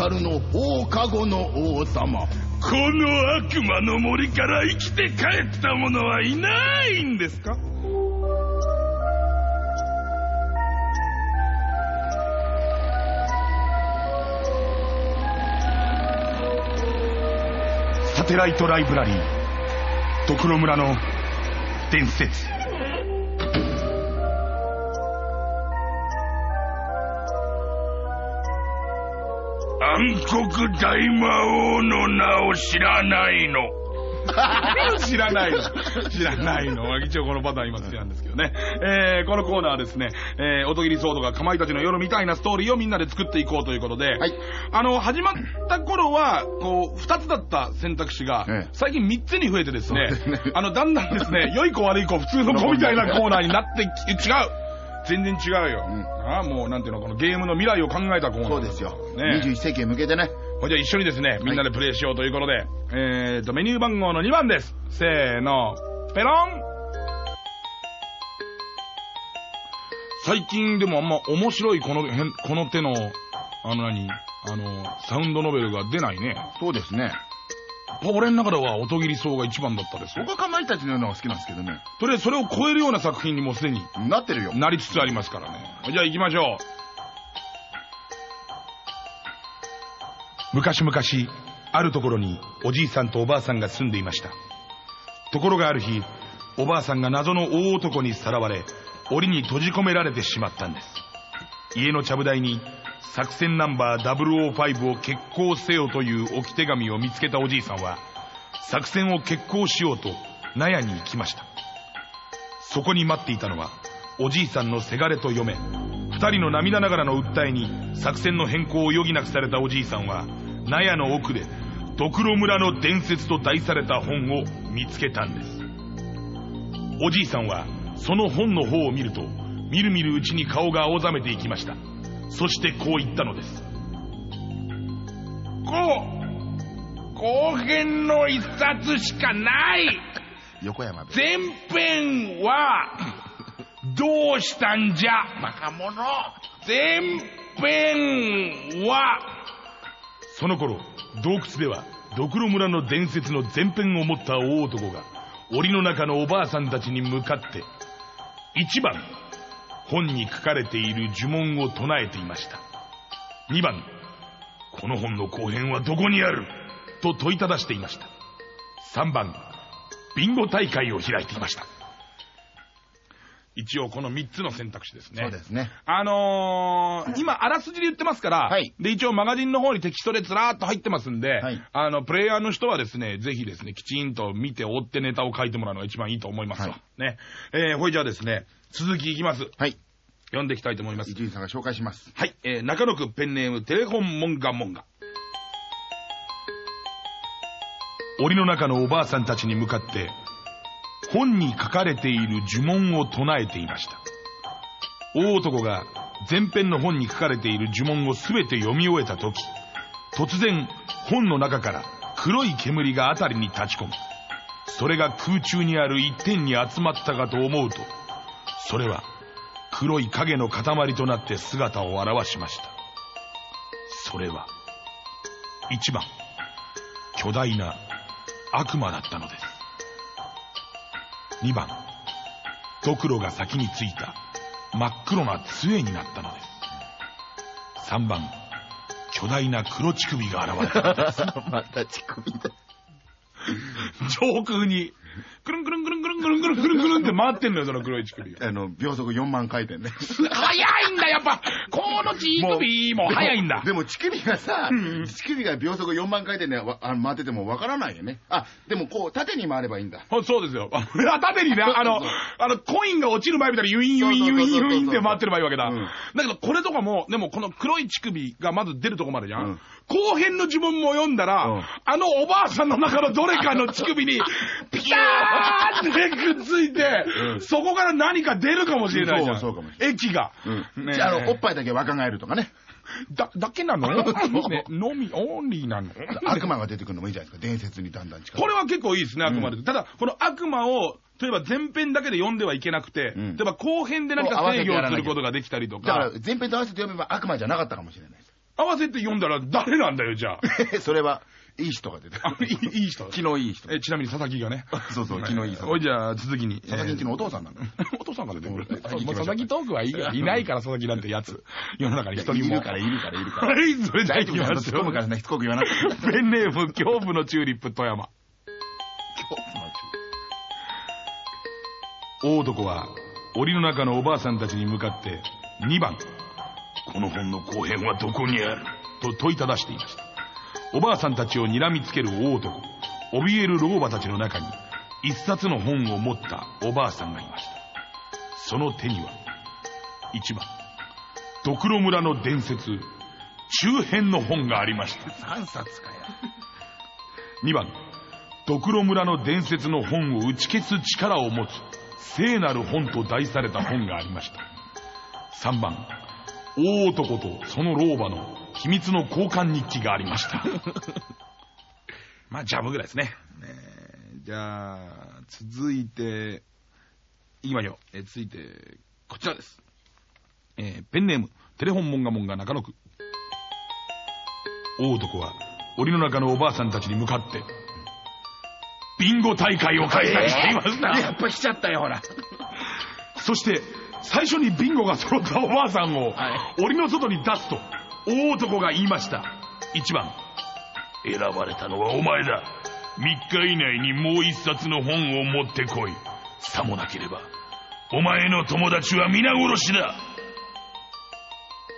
光の放課後の王様。この悪魔の森から生きて帰った者はいないんですか？サテライトライブラリー、ドクロ村の伝説。暗黒大魔王の名を知らないの。知らないの。知らないの。一応このパターン今好きなんですけどね。えー、このコーナーはですね、えー、音切りソードがかまいたちの夜みたいなストーリーをみんなで作っていこうということで、はいあの、始まった頃は、こう、二つだった選択肢が、ええ最近三つに増えてですね、すねあの、だんだんですね、良い子悪い子、普通の子みたいなコーナーになってき、違う全然違うよ。うんああもう、なんていうの、このゲームの未来を考えたコーナーそうですよ。ね21世紀へ向けてね。ほいじゃあ一緒にですね、みんなでプレイしようということで、えーと、メニュー番号の2番です。せーの、ペロン最近でもあんま面白いこの辺、この手の、あの何、あの、サウンドノベルが出ないね。そうですね。俺の中では音切り層が一番だったですよ僕。はかまいたちのようなのが好きなんですけどね。とりあえずそれを超えるような作品にもうすでになってるよ。なりつつありますからね。じゃあ行きましょう。昔々、あるところにおじいさんとおばあさんが住んでいました。ところがある日、おばあさんが謎の大男にさらわれ、檻に閉じ込められてしまったんです。家のちゃぶ台に作戦ナンバー005を決行せよという置き手紙を見つけたおじいさんは、作戦を決行しようと納屋に行きました。そこに待っていたのは、おじいさんのせがれと嫁。二人の涙ながらの訴えに、作戦の変更を余儀なくされたおじいさんは、納屋の奥でドクロ村の伝説と題された本を見つけたんですおじいさんはその本の方を見るとみるみるうちに顔が青ざめていきましたそしてこう言ったのです。こう後編の一冊しかない。横山で。前編はどうしたんじゃ？バカ者。前編は。その頃洞窟ではドクロ村の伝説の前編を持った大男が檻の中のおばあさんたちに向かって1番本に書かれている呪文を唱えていました。2番この本の後編はどこにある？と問いただしていました。3番ビンゴ大会を開いていました。一応この3つの選択肢ですねそうですね。あのー今、あらすじで言ってますから、はいで、一応マガジンの方にテキストでずらーっと入ってますんで、はいあの、プレイヤーの人はですね、ぜひですね、きちんと見て追ってネタを書いてもらうのが一番いいと思いますわ。はいね。えー、ほいじゃあですね、続きいきます。はい。読んでいきたいと思います伊。集院さんが紹介します。はい、えー、中野区ペンネームテレフォンモンガモンガ。檻の中のおばあさんたちに向かって、本に書かれている呪文を唱えていました。大男が前編の本に書かれている呪文をすべて読み終えたとき、突然本の中から黒い煙が辺りに立ち込む。それが空中にある一点に集まったかと思うと、それは黒い影の塊となって姿を現しました。それは、一番、巨大な悪魔だったのです。二番、ドクロが先についた真っ黒な杖になったのです。三番、巨大な黒乳首が現れたのです。また乳首だ。上空に、くるんくるんくるんくるんくるんくるんくるんくるんって回ってんのよ、その黒い乳首。あの、秒速4万回転ね。早いんだ、やっぱこの乳首も早いんだ。でも、乳首がさ、乳首が秒速4万回転であの回っててもわからないよね。あ、でもこう、縦に回ればいいんだ。そうですよ。あ縦にね、あの、あの、コインが落ちる前みたいにユインユインユインユインって回ってればいいわけだ。だけど、これとかも、でもこの黒い乳首がまず出るとこまでじゃん。うん後編の呪文も読んだら、うんあのおばあさんの中のどれかの乳首に、ピターってくっついて、うんそこから何か出るかもしれないじゃん。そうかもしれ液が。うん。じゃあ、あの、おっぱいだけ若返るとかね。だ、だけなの？ね、のみ、オンリーなの？悪魔が出てくるのもいいじゃないですか。伝説にだんだん近づくこれは結構いいですね、あくまで。ただ、この悪魔を、例えば前編だけで読んではいけなくて、うん例えば後編で何か制御をすることができたりとだからか、、前編と合わせて読めば悪魔じゃなかったかもしれないです。合わせて読んだら誰なんだよ、じゃあ。それは、いい人が出てあいいいい人。昨日いい人。えちなみに佐々木がね。そうそう、昨日いい人。おい、じゃあ続きに。佐々木んちのお父さんなの。お父さんが出てくる。佐々木トークはいいからいないから佐々木なんてやつ。世の中に一人も。いるから、いるから、いるから。はい、それじゃあ行きま突っすよ込むからね、しつこく言わなくて。ペンネーム、恐怖のチューリップ富山。大男は檻の中のおばあさんたちに向かって2番この本の後編はどこにある？と問いただしていました。おばあさんたちを睨みつける大男怯える老婆たちの中に一冊の本を持ったおばあさんがいました。その手には1番ドクロ村の伝説中編の本がありました。3冊かよ。2番ドクロ村の伝説の本を打ち消す力を持つ聖なる本と題された本がありました。3番大男とその老婆の秘密の交換日記がありました。まあジャブぐらいですね。ねえじゃあ続いていきましょう。え続いてこちらです、えーペンネームテレフォンモンガモンガ中野区。大男は檻の中のおばあさんたちに向かってビンゴ大会を開催していました、やっぱ来ちゃったよ、ほら。そして最初にビンゴが揃ったおばあさんをは檻の外に出すと大男が言いました。1番選ばれたのはお前だ。3日以内にもう一冊の本を持ってこい。さもなければお前の友達は皆殺しだ。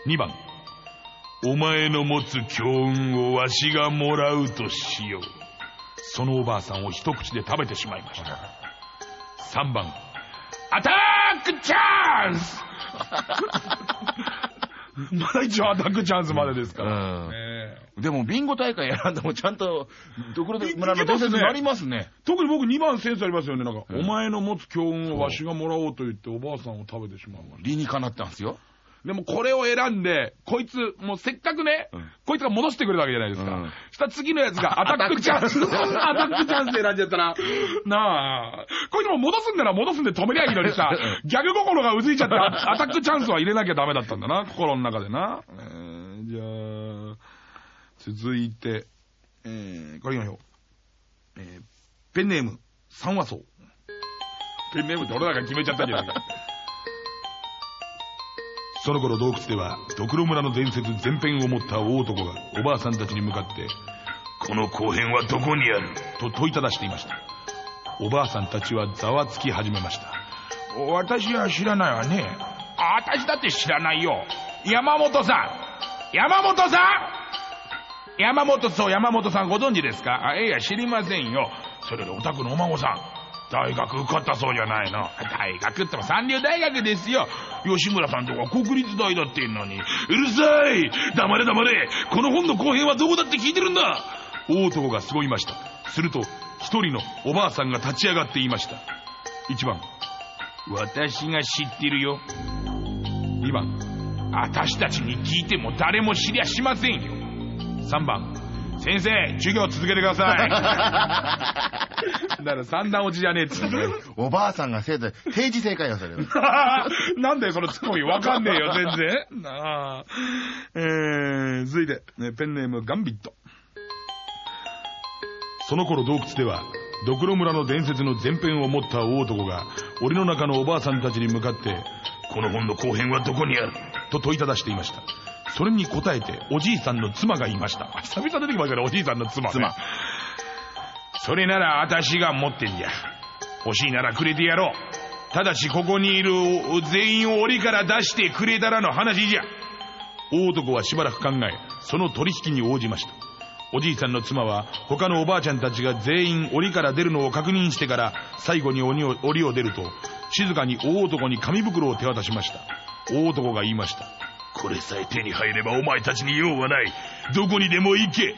2番お前の持つ強運をわしがもらうとしよう。そのおばあさんを一口で食べてしまいました。3番アタックチャンスまだ一応アタックチャンスまでですから。でも、ビンゴ大会やらんでもちゃんと、ドクロい村の伝説になりますね。特に僕2番センスありますよね。なんか、うんお前の持つ強運をわしがもらおうと言っておばあさんを食べてしまうわ理にかなったんですよ。でもこれを選んで、こいつ、もうせっかくね、うんこいつが戻してくれるわけじゃないですか。うんしたら次のやつがアタックチャンス、アタックチャンスで選んじゃったら、なあ、こいつも戻すんなら戻すんで止めりゃいいのにさ、ギャグ心がうずいちゃって、アアタックチャンスは入れなきゃダメだったんだな、心の中でな。えー、じゃあ、続いて、えー、これ行きましょう。えー、ペンネーム、三和荘。ペンネームって俺らが決めちゃったんじゃないか。その頃洞窟では、ドクロ村の伝説全編を持った大男がおばあさんたちに向かって、この後編はどこにある？と問いただしていました。おばあさんたちはざわつき始めました。私は知らないわね。あ私だって知らないよ。山本さん山本さん？山本そう、山本さんご存知ですかあ、いや、知りませんよ。それでお宅のお孫さん。大学受かったそうじゃないの。大学っても三流大学ですよ。吉村さんとか国立大だって言うのに。うるさい黙れ黙れこの本の後編はどこだって聞いてるんだ大男がすごいました。すると、一人のおばあさんが立ち上がっていました。一番、私が知ってるよ。二番、私たちに聞いても誰も知りゃしませんよ。3番、先生、授業続けてください。だから三段落ちじゃねえっつって。おばあさんが生徒、定時正解よ、それは。なんだよ、そのツッコミ。わかんねえよ、全然。なあ。えー、続いて、ねペンネーム、ガンビット。その頃洞窟では、ドクロ村の伝説の前編を持った大男が、檻の中のおばあさんたちに向かって、この本の後編はどこにあると問いただしていました。それに答えて、おじいさんの妻がいました。久々出てきましたね、おじいさんの妻、ね。妻それなら私が持ってんじゃ。欲しいならくれてやろう。ただしここにいる全員を檻から出してくれたらの話じゃ。大男はしばらく考え、その取引に応じました。おじいさんの妻は他のおばあちゃんたちが全員檻から出るのを確認してから最後に鬼を檻を出ると静かに大男に紙袋を手渡しました。大男が言いました。これさえ手に入ればお前たちに用はない。どこにでも行け。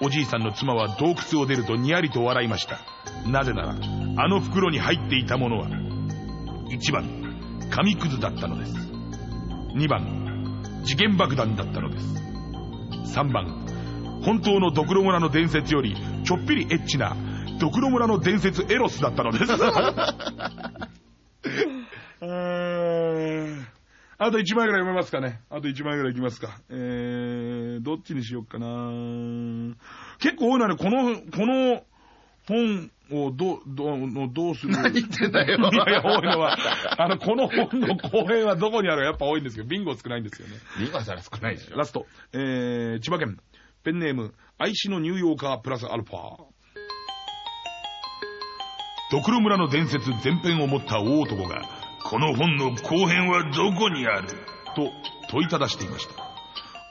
おじいさんの妻は洞窟を出るとにやりと笑いました。なぜなら、あの袋に入っていたものは、1番、紙くずだったのです。2番、時限爆弾だったのです。3番、本当のドクロ村の伝説より、ちょっぴりエッチな、ドクロ村の伝説エロスだったのです。あと1枚ぐらい読めますかね。あと1枚ぐらいいきますか。えー、どっちにしよっかな結構多いのはね、この、この本をどう、どう、どうする？何言ってんだよいやいや、多いのは、あの、この本の後編はどこにあるかやっぱ多いんですけど、ビンゴ少ないんですよね。リンゴしたら少ないでしょ。ラスト、えー、千葉県、ペンネーム、愛しのニューヨーカープラスアルファ。ドクロ村の伝説前編を持った大男が、この本の後編はどこにある？と問いただしていました。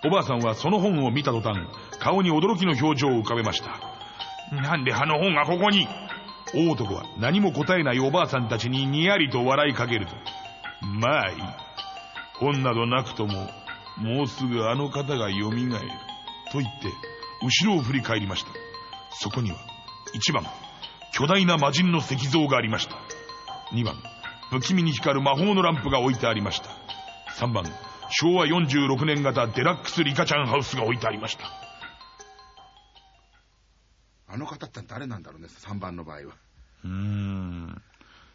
おばあさんはその本を見た途端、顔に驚きの表情を浮かべました。なんであの本がここに？大男は何も答えないおばあさんたちににやりと笑いかけると、まあいい。本などなくとも、もうすぐあの方が蘇る。と言って、後ろを振り返りました。そこには、1番、巨大な魔人の石像がありました。2番、不気味に光る魔法のランプが置いてありました。3番、昭和46年型デラックスリカちゃんハウスが置いてありました。あの方って誰なんだろうね、3番の場合は。うーん。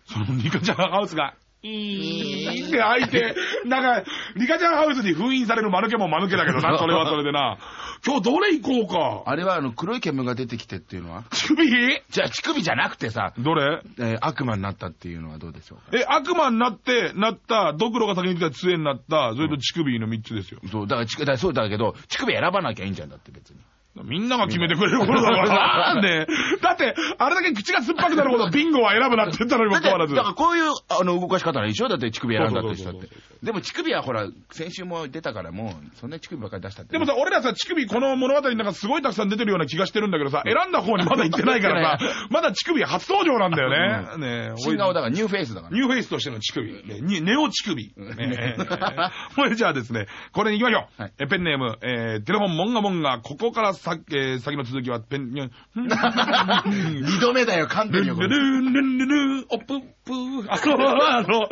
そのリカちゃんハウスが、いいって開いて、なんか、リカちゃんハウスに封印される間抜けも間抜けだけどな、それはそれでな。今日どれ行こうか。あれはあの黒い煙が出てきてっていうのは。乳首じゃあ乳首じゃなくてさ、どれ？えー悪魔になったっていうのはどうでしょうか。え、悪魔になって、なった、ドクロが先に来た杖になった、それと乳首の3つですよ。そう、だから乳首、だからそうだけど、乳首選ばなきゃいいんじゃんだって別に。みんなが決めてくれることだからなんで、だって、あれだけ口が酸っぱくなるほどビンゴは選ぶなって言ったのにもだって、だかかわらず。からこういうあの動かし方なんでしょだって乳首選んだってしたって。でも乳首はほら、先週も出たからもう、そんな乳首ばっかり出したって。でもさ、俺らさ、乳首この物語になんかすごいたくさん出てるような気がしてるんだけどさ、選んだ方にまだ行ってないからさ、まだ乳首初登場なんだよね。ねえ新顔だからニューフェイスだから。ニューフェイスとしての乳首。ねにネオ乳首。ね これじゃあですね、これに行きましょう。はいえペンネーム、えー、テレフォンモンガモンガ、ここからさ、えー、先の続きはペン、二度目だよ、噛んでるよ、これ。ルンルルンルンルルン、おっぷっぷー。あの、あの、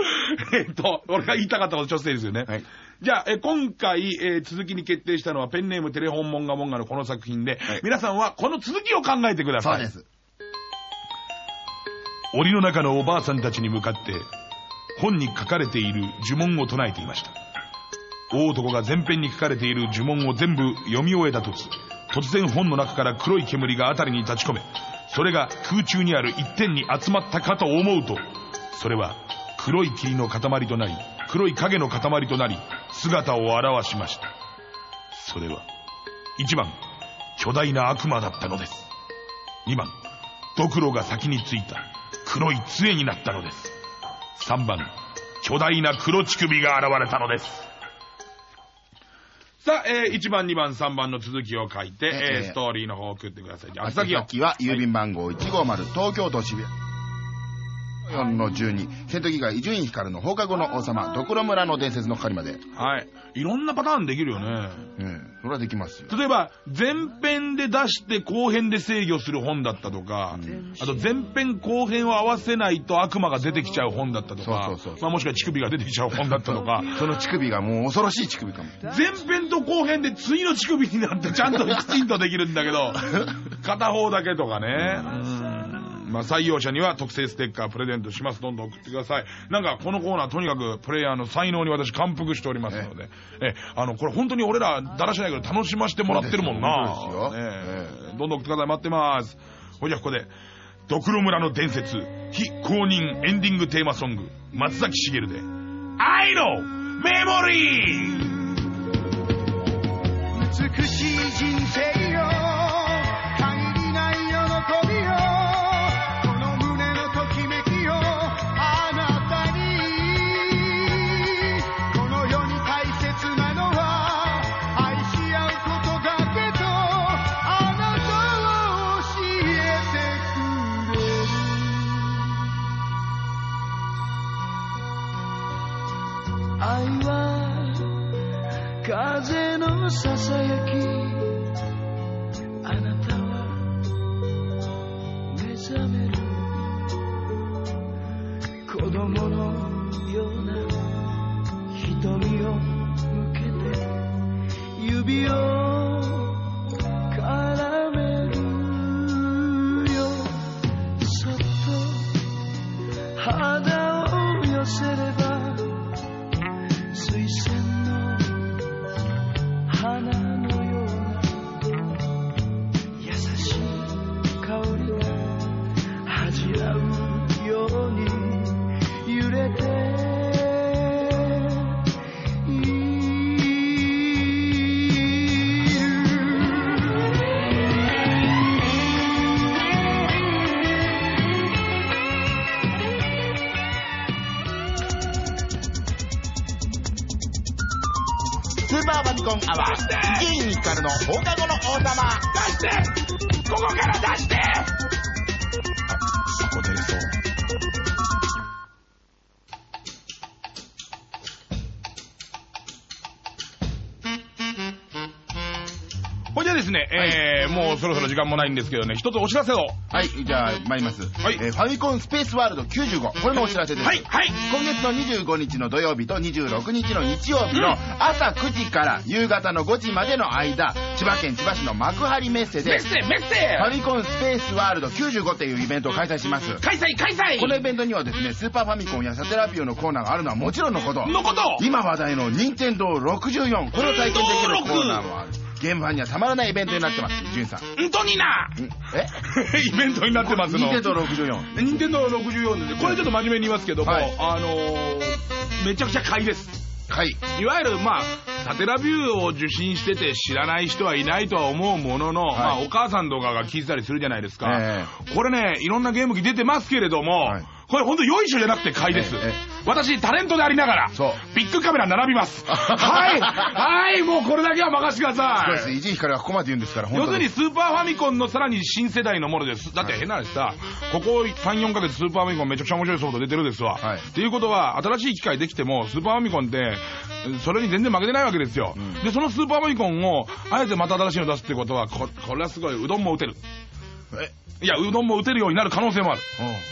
えっと、俺が言いたかったことちょっといいですよね。はいじゃあ、え今回、えー続きに決定したのはペンネームテレフォンモンガモンガのこの作品で、はい皆さんはこの続きを考えてください。そうです。檻の中のおばあさんたちに向かって本に書かれている呪文を唱えていました大男が前編に書かれている呪文を全部読み終えた時突然本の中から黒い煙が辺りに立ち込めそれが空中にある一点に集まったかと思うとそれは黒い霧の塊となり黒い影の塊となり姿を現しました。それは1番巨大な悪魔だったのです。2番ドクロが先についた黒い杖になったのです。3番巨大な黒乳首が現れたのです。さあ、えー、1番2番3番の続きを書いて、えええーストーリーの方を送ってくださいじゃあ宛先は郵便番号150東京都渋谷。4の12、戦闘機外伊集院光の放課後の王様、ドクロ村の伝説の係まで。はい。いろんなパターンできるよね。うん、それはできますよ。例えば前編で出して後編で制御する本だったとか、あと前編後編を合わせないと悪魔が出てきちゃう本だったとかそうそうそう。まあ、もしくは乳首が出てきちゃう本だったとか。その乳首がもう恐ろしい乳首かも。前編と後編で次の乳首になってちゃんときちんとできるんだけど 片方だけとかね。うんまあ採用者には特製ステッカープレゼントします。どんどん送ってください。なんかこのコーナーとにかくプレイヤーの才能に私感服しておりますので。えあのこれ本当に俺らだらしないけど楽しませてもらってるもんな。そうですよ。ねえ。どんどん送ってください。待ってます。ほいじゃあここでドクロ村の伝説非公認エンディングテーマソング松崎しげるで愛のメモリー。美しい人生よでですね、えーもうそろそろ時間もないんですけどね、一つお知らせを。はい、じゃあ参ります。はいえーファミコンスペースワールド95。これのお知らせです。はい、はい。今月の25日の土曜日と26日の日曜日の朝9時から夕方の5時までの間、千葉県千葉市の幕張メッセで、メッセ、メッセファミコンスペースワールド95っていうイベントを開催します。開催、開催このイベントにはですね、スーパーファミコンやサテラピオのコーナーがあるのはもちろんのこと、のこと今話題の任天堂64、これを体験できるコーナーもある。ゲームファンにはたまらないイベントになってます、ジュンさん。んんとになえ？イベントになってますの。任天堂64。任天堂64で、これちょっと真面目に言いますけども、はいあのー、めちゃくちゃ買いです。はい。いわゆる、まあ、サテラビューを受信してて知らない人はいないとは思うものの、はいまあお母さんとかが聞いてたりするじゃないですか。えこれね、いろんなゲーム機出てますけれども、はいこれほんとよいしょじゃなくて買いです。私、タレントでありながら、そうビッグカメラ並びます。はい、はい、もうこれだけは任せてくださそうです。い。伊集院光がここまで言うんですから、本当要するにスーパーファミコンのさらに新世代のものです。だって変な話さ、ここ3、4ヶ月スーパーファミコンめちゃくちゃ面白いソフト出てるですわ。はいっていうことは、新しい機械できても、スーパーファミコンって、それに全然負けてないわけですよ。んで、そのスーパーファミコンを、あえてまた新しいの出すってことは、ここれはすごい、うどんも打てる。えいや、うどんも打てるようになる可能性もある。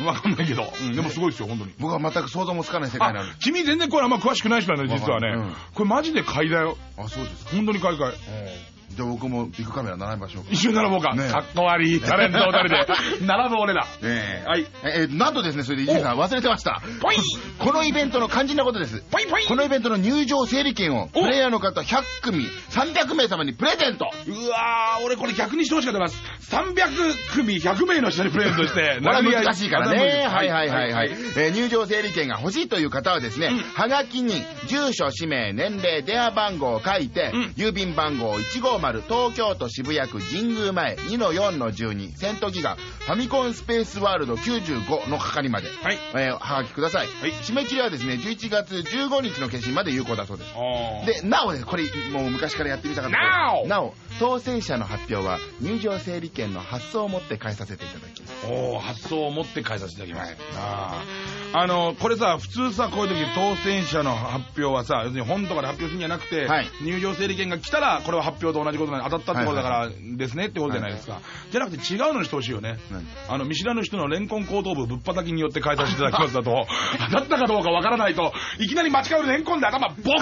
うんわかんないけど。うんでもすごいですよ、本当に。僕は全く想像もつかない世界なのあ、君全然これあんま詳しくない人なんだよ、実はね。これマジで買いだよ。あ、そうですか。本当に買い替え。じゃあ僕もビッグカメラ並びましょうか。一緒に並ぼうか。ねかっこ悪いタレント二人で。並ぶ俺だ。ええはい。えーなんとですね、それで伊集院さん忘れてました。ポインこのイベントの肝心なことです。ポインポインこのイベントの入場整理券を、プレイヤーの方100組、300名様にプレゼントうわー、俺これ逆にしてほしかったます。300組100名の人にプレゼントして、これは難しいからね。ははいいはいはいはい。えー入場整理券が欲しいという方はですね、うんはがきに住所、氏名、年齢、電話番号を書いて、うん郵便番号150東京都渋谷区神宮前2-4-12セントギガファミコンスペースワールド95の係まで、はい。えーはがきください。はい締め切りはですね、11月15日の決心まで有効だそうです。で、なおね、これ、もう昔からやってみたかった。なおなお、当選者の発表は、入場整理券の発送をもって返させていただきます。おー発送を持って返させていただきます。あーあの、これさ、普通さ、こういう時当選者の発表はさ、要するに本とかで発表するんじゃなくて、はい入場整理券が来たら、これは発表と同じことなんで、当たったってことだからですねってことじゃないですか。じゃなくて違うのにしてほしいよね。何？あの、見知らぬ人のレンコン後頭部ぶっ叩きによって返させていただきますだと、当たったかどうかわからないと、いきなり間違うレンコンで頭ボコーン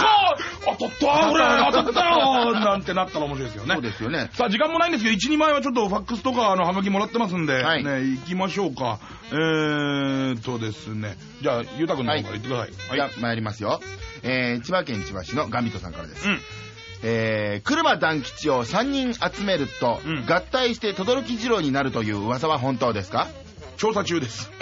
当たった俺当たったよなんてなったら面白いですよね。そうですよね。さあ、時間もないんですけど、1、2枚はちょっとファックスとか、あの、ハガキもらってますんで、はいね、行きましょうか。えーとですね、じゃあ、ゆうたくんの方から言ってください。じゃあ、参りますよ。えー、千葉県千葉市のガンビットさんからです。うん。えー、車団吉を3人集めると、うん。合体して轟二郎になるという噂は本当ですか？調査中です。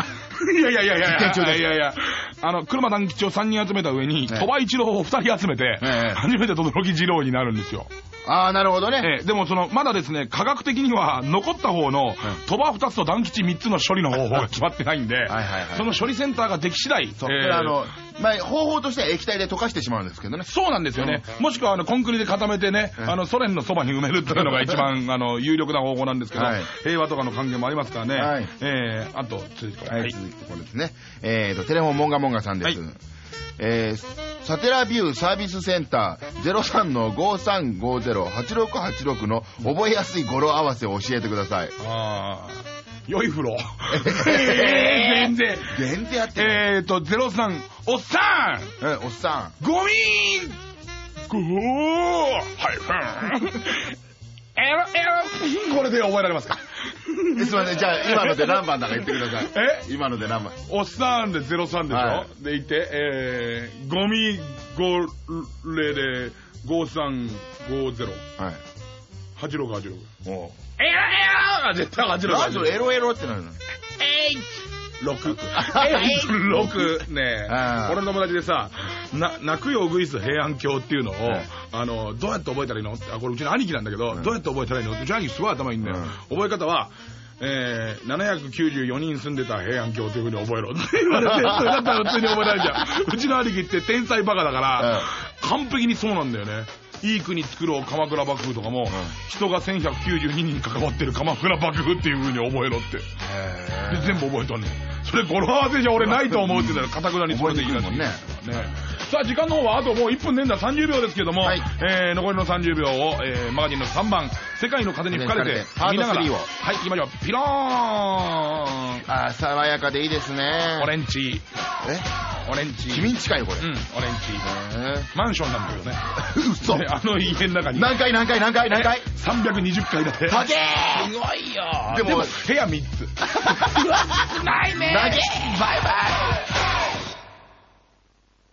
いやいやいやいや。いや実験中です。いやいやあの、車団吉を3人集めた上に、ええ。鳥羽一郎を2人集めて、ええ。初めて轟二郎になるんですよ。あー、なるほどね。ええ、でもその、まだですね、科学的には残った方の、鳥羽2つと団吉3つの処理の方法が決まってないんで、はいはいはいその処理センターができ次第、そう。ええこれあの、まあ、方法としては液体で溶かしてしまうんですけどね。そうなんですよね。もしくは、あの、コンクリで固めてね、うんあの、ソ連のそばに埋めるっていうのが一番、あの、有力な方法なんですけど、はい平和とかの関係もありますからね。はいえー、あと、続いてこれはい、続いてこれですね。えーと、テレフォンモンガモンガさんです。はいえー、サテラビューサービスセンター03-5350-8686の覚えやすい語呂合わせを教えてください。あー、良い風呂。えー、全然。全然やってない。えーと、03、おっさん。えおっさゴミ。ゴー。はい、ふん。エロ、エロ、これで覚えられますか すいません、じゃあ今ので何番だか言ってください。え？今ので何番おっさんで03でしょ、はでいて、えー、ゴミゴレで5350。はい。86、86。おえらえら絶対86。なんそれエロエロってなるの6。6ね俺の友達でさ、な、泣くよウグイス平安京っていうのを、はいあの、どうやって覚えたらいいの？って、あ、これうちの兄貴なんだけど、うん。どうやって覚えたらいいの？って、うちの兄貴すごい頭いいんだよ。覚え方は、えー、794人住んでた平安京というふうに覚えろって言われて、それだったら普通に覚えられるじゃん。うちの兄貴って天才バカだから、完璧にそうなんだよね。いい国作ろう鎌倉幕府とかも、人が1192人関わってる鎌倉幕府っていう風に覚えろって。で、全部覚えとんねん。それ語呂合わせじゃ俺ないと思うって言ったら、かたくなにそれでいいらしい。覚えにくいもんねねさあ、時間の方はあともう1分ねんだ30秒ですけども、はいえー、残りの30秒を、えー、マガジンの3番、世界の風に吹かれて、見ながら、3をはい、行きましょう。ピローンあー、爽やかでいいですね。オレンジ、え？オレンジ。君ん近いこれ。うん、オレンジ。えマンションなんだけどね。ー嘘で あの家の中に。何回何回何回何回？320階だって。高えすごいよでも部屋3つ。投げバイバイ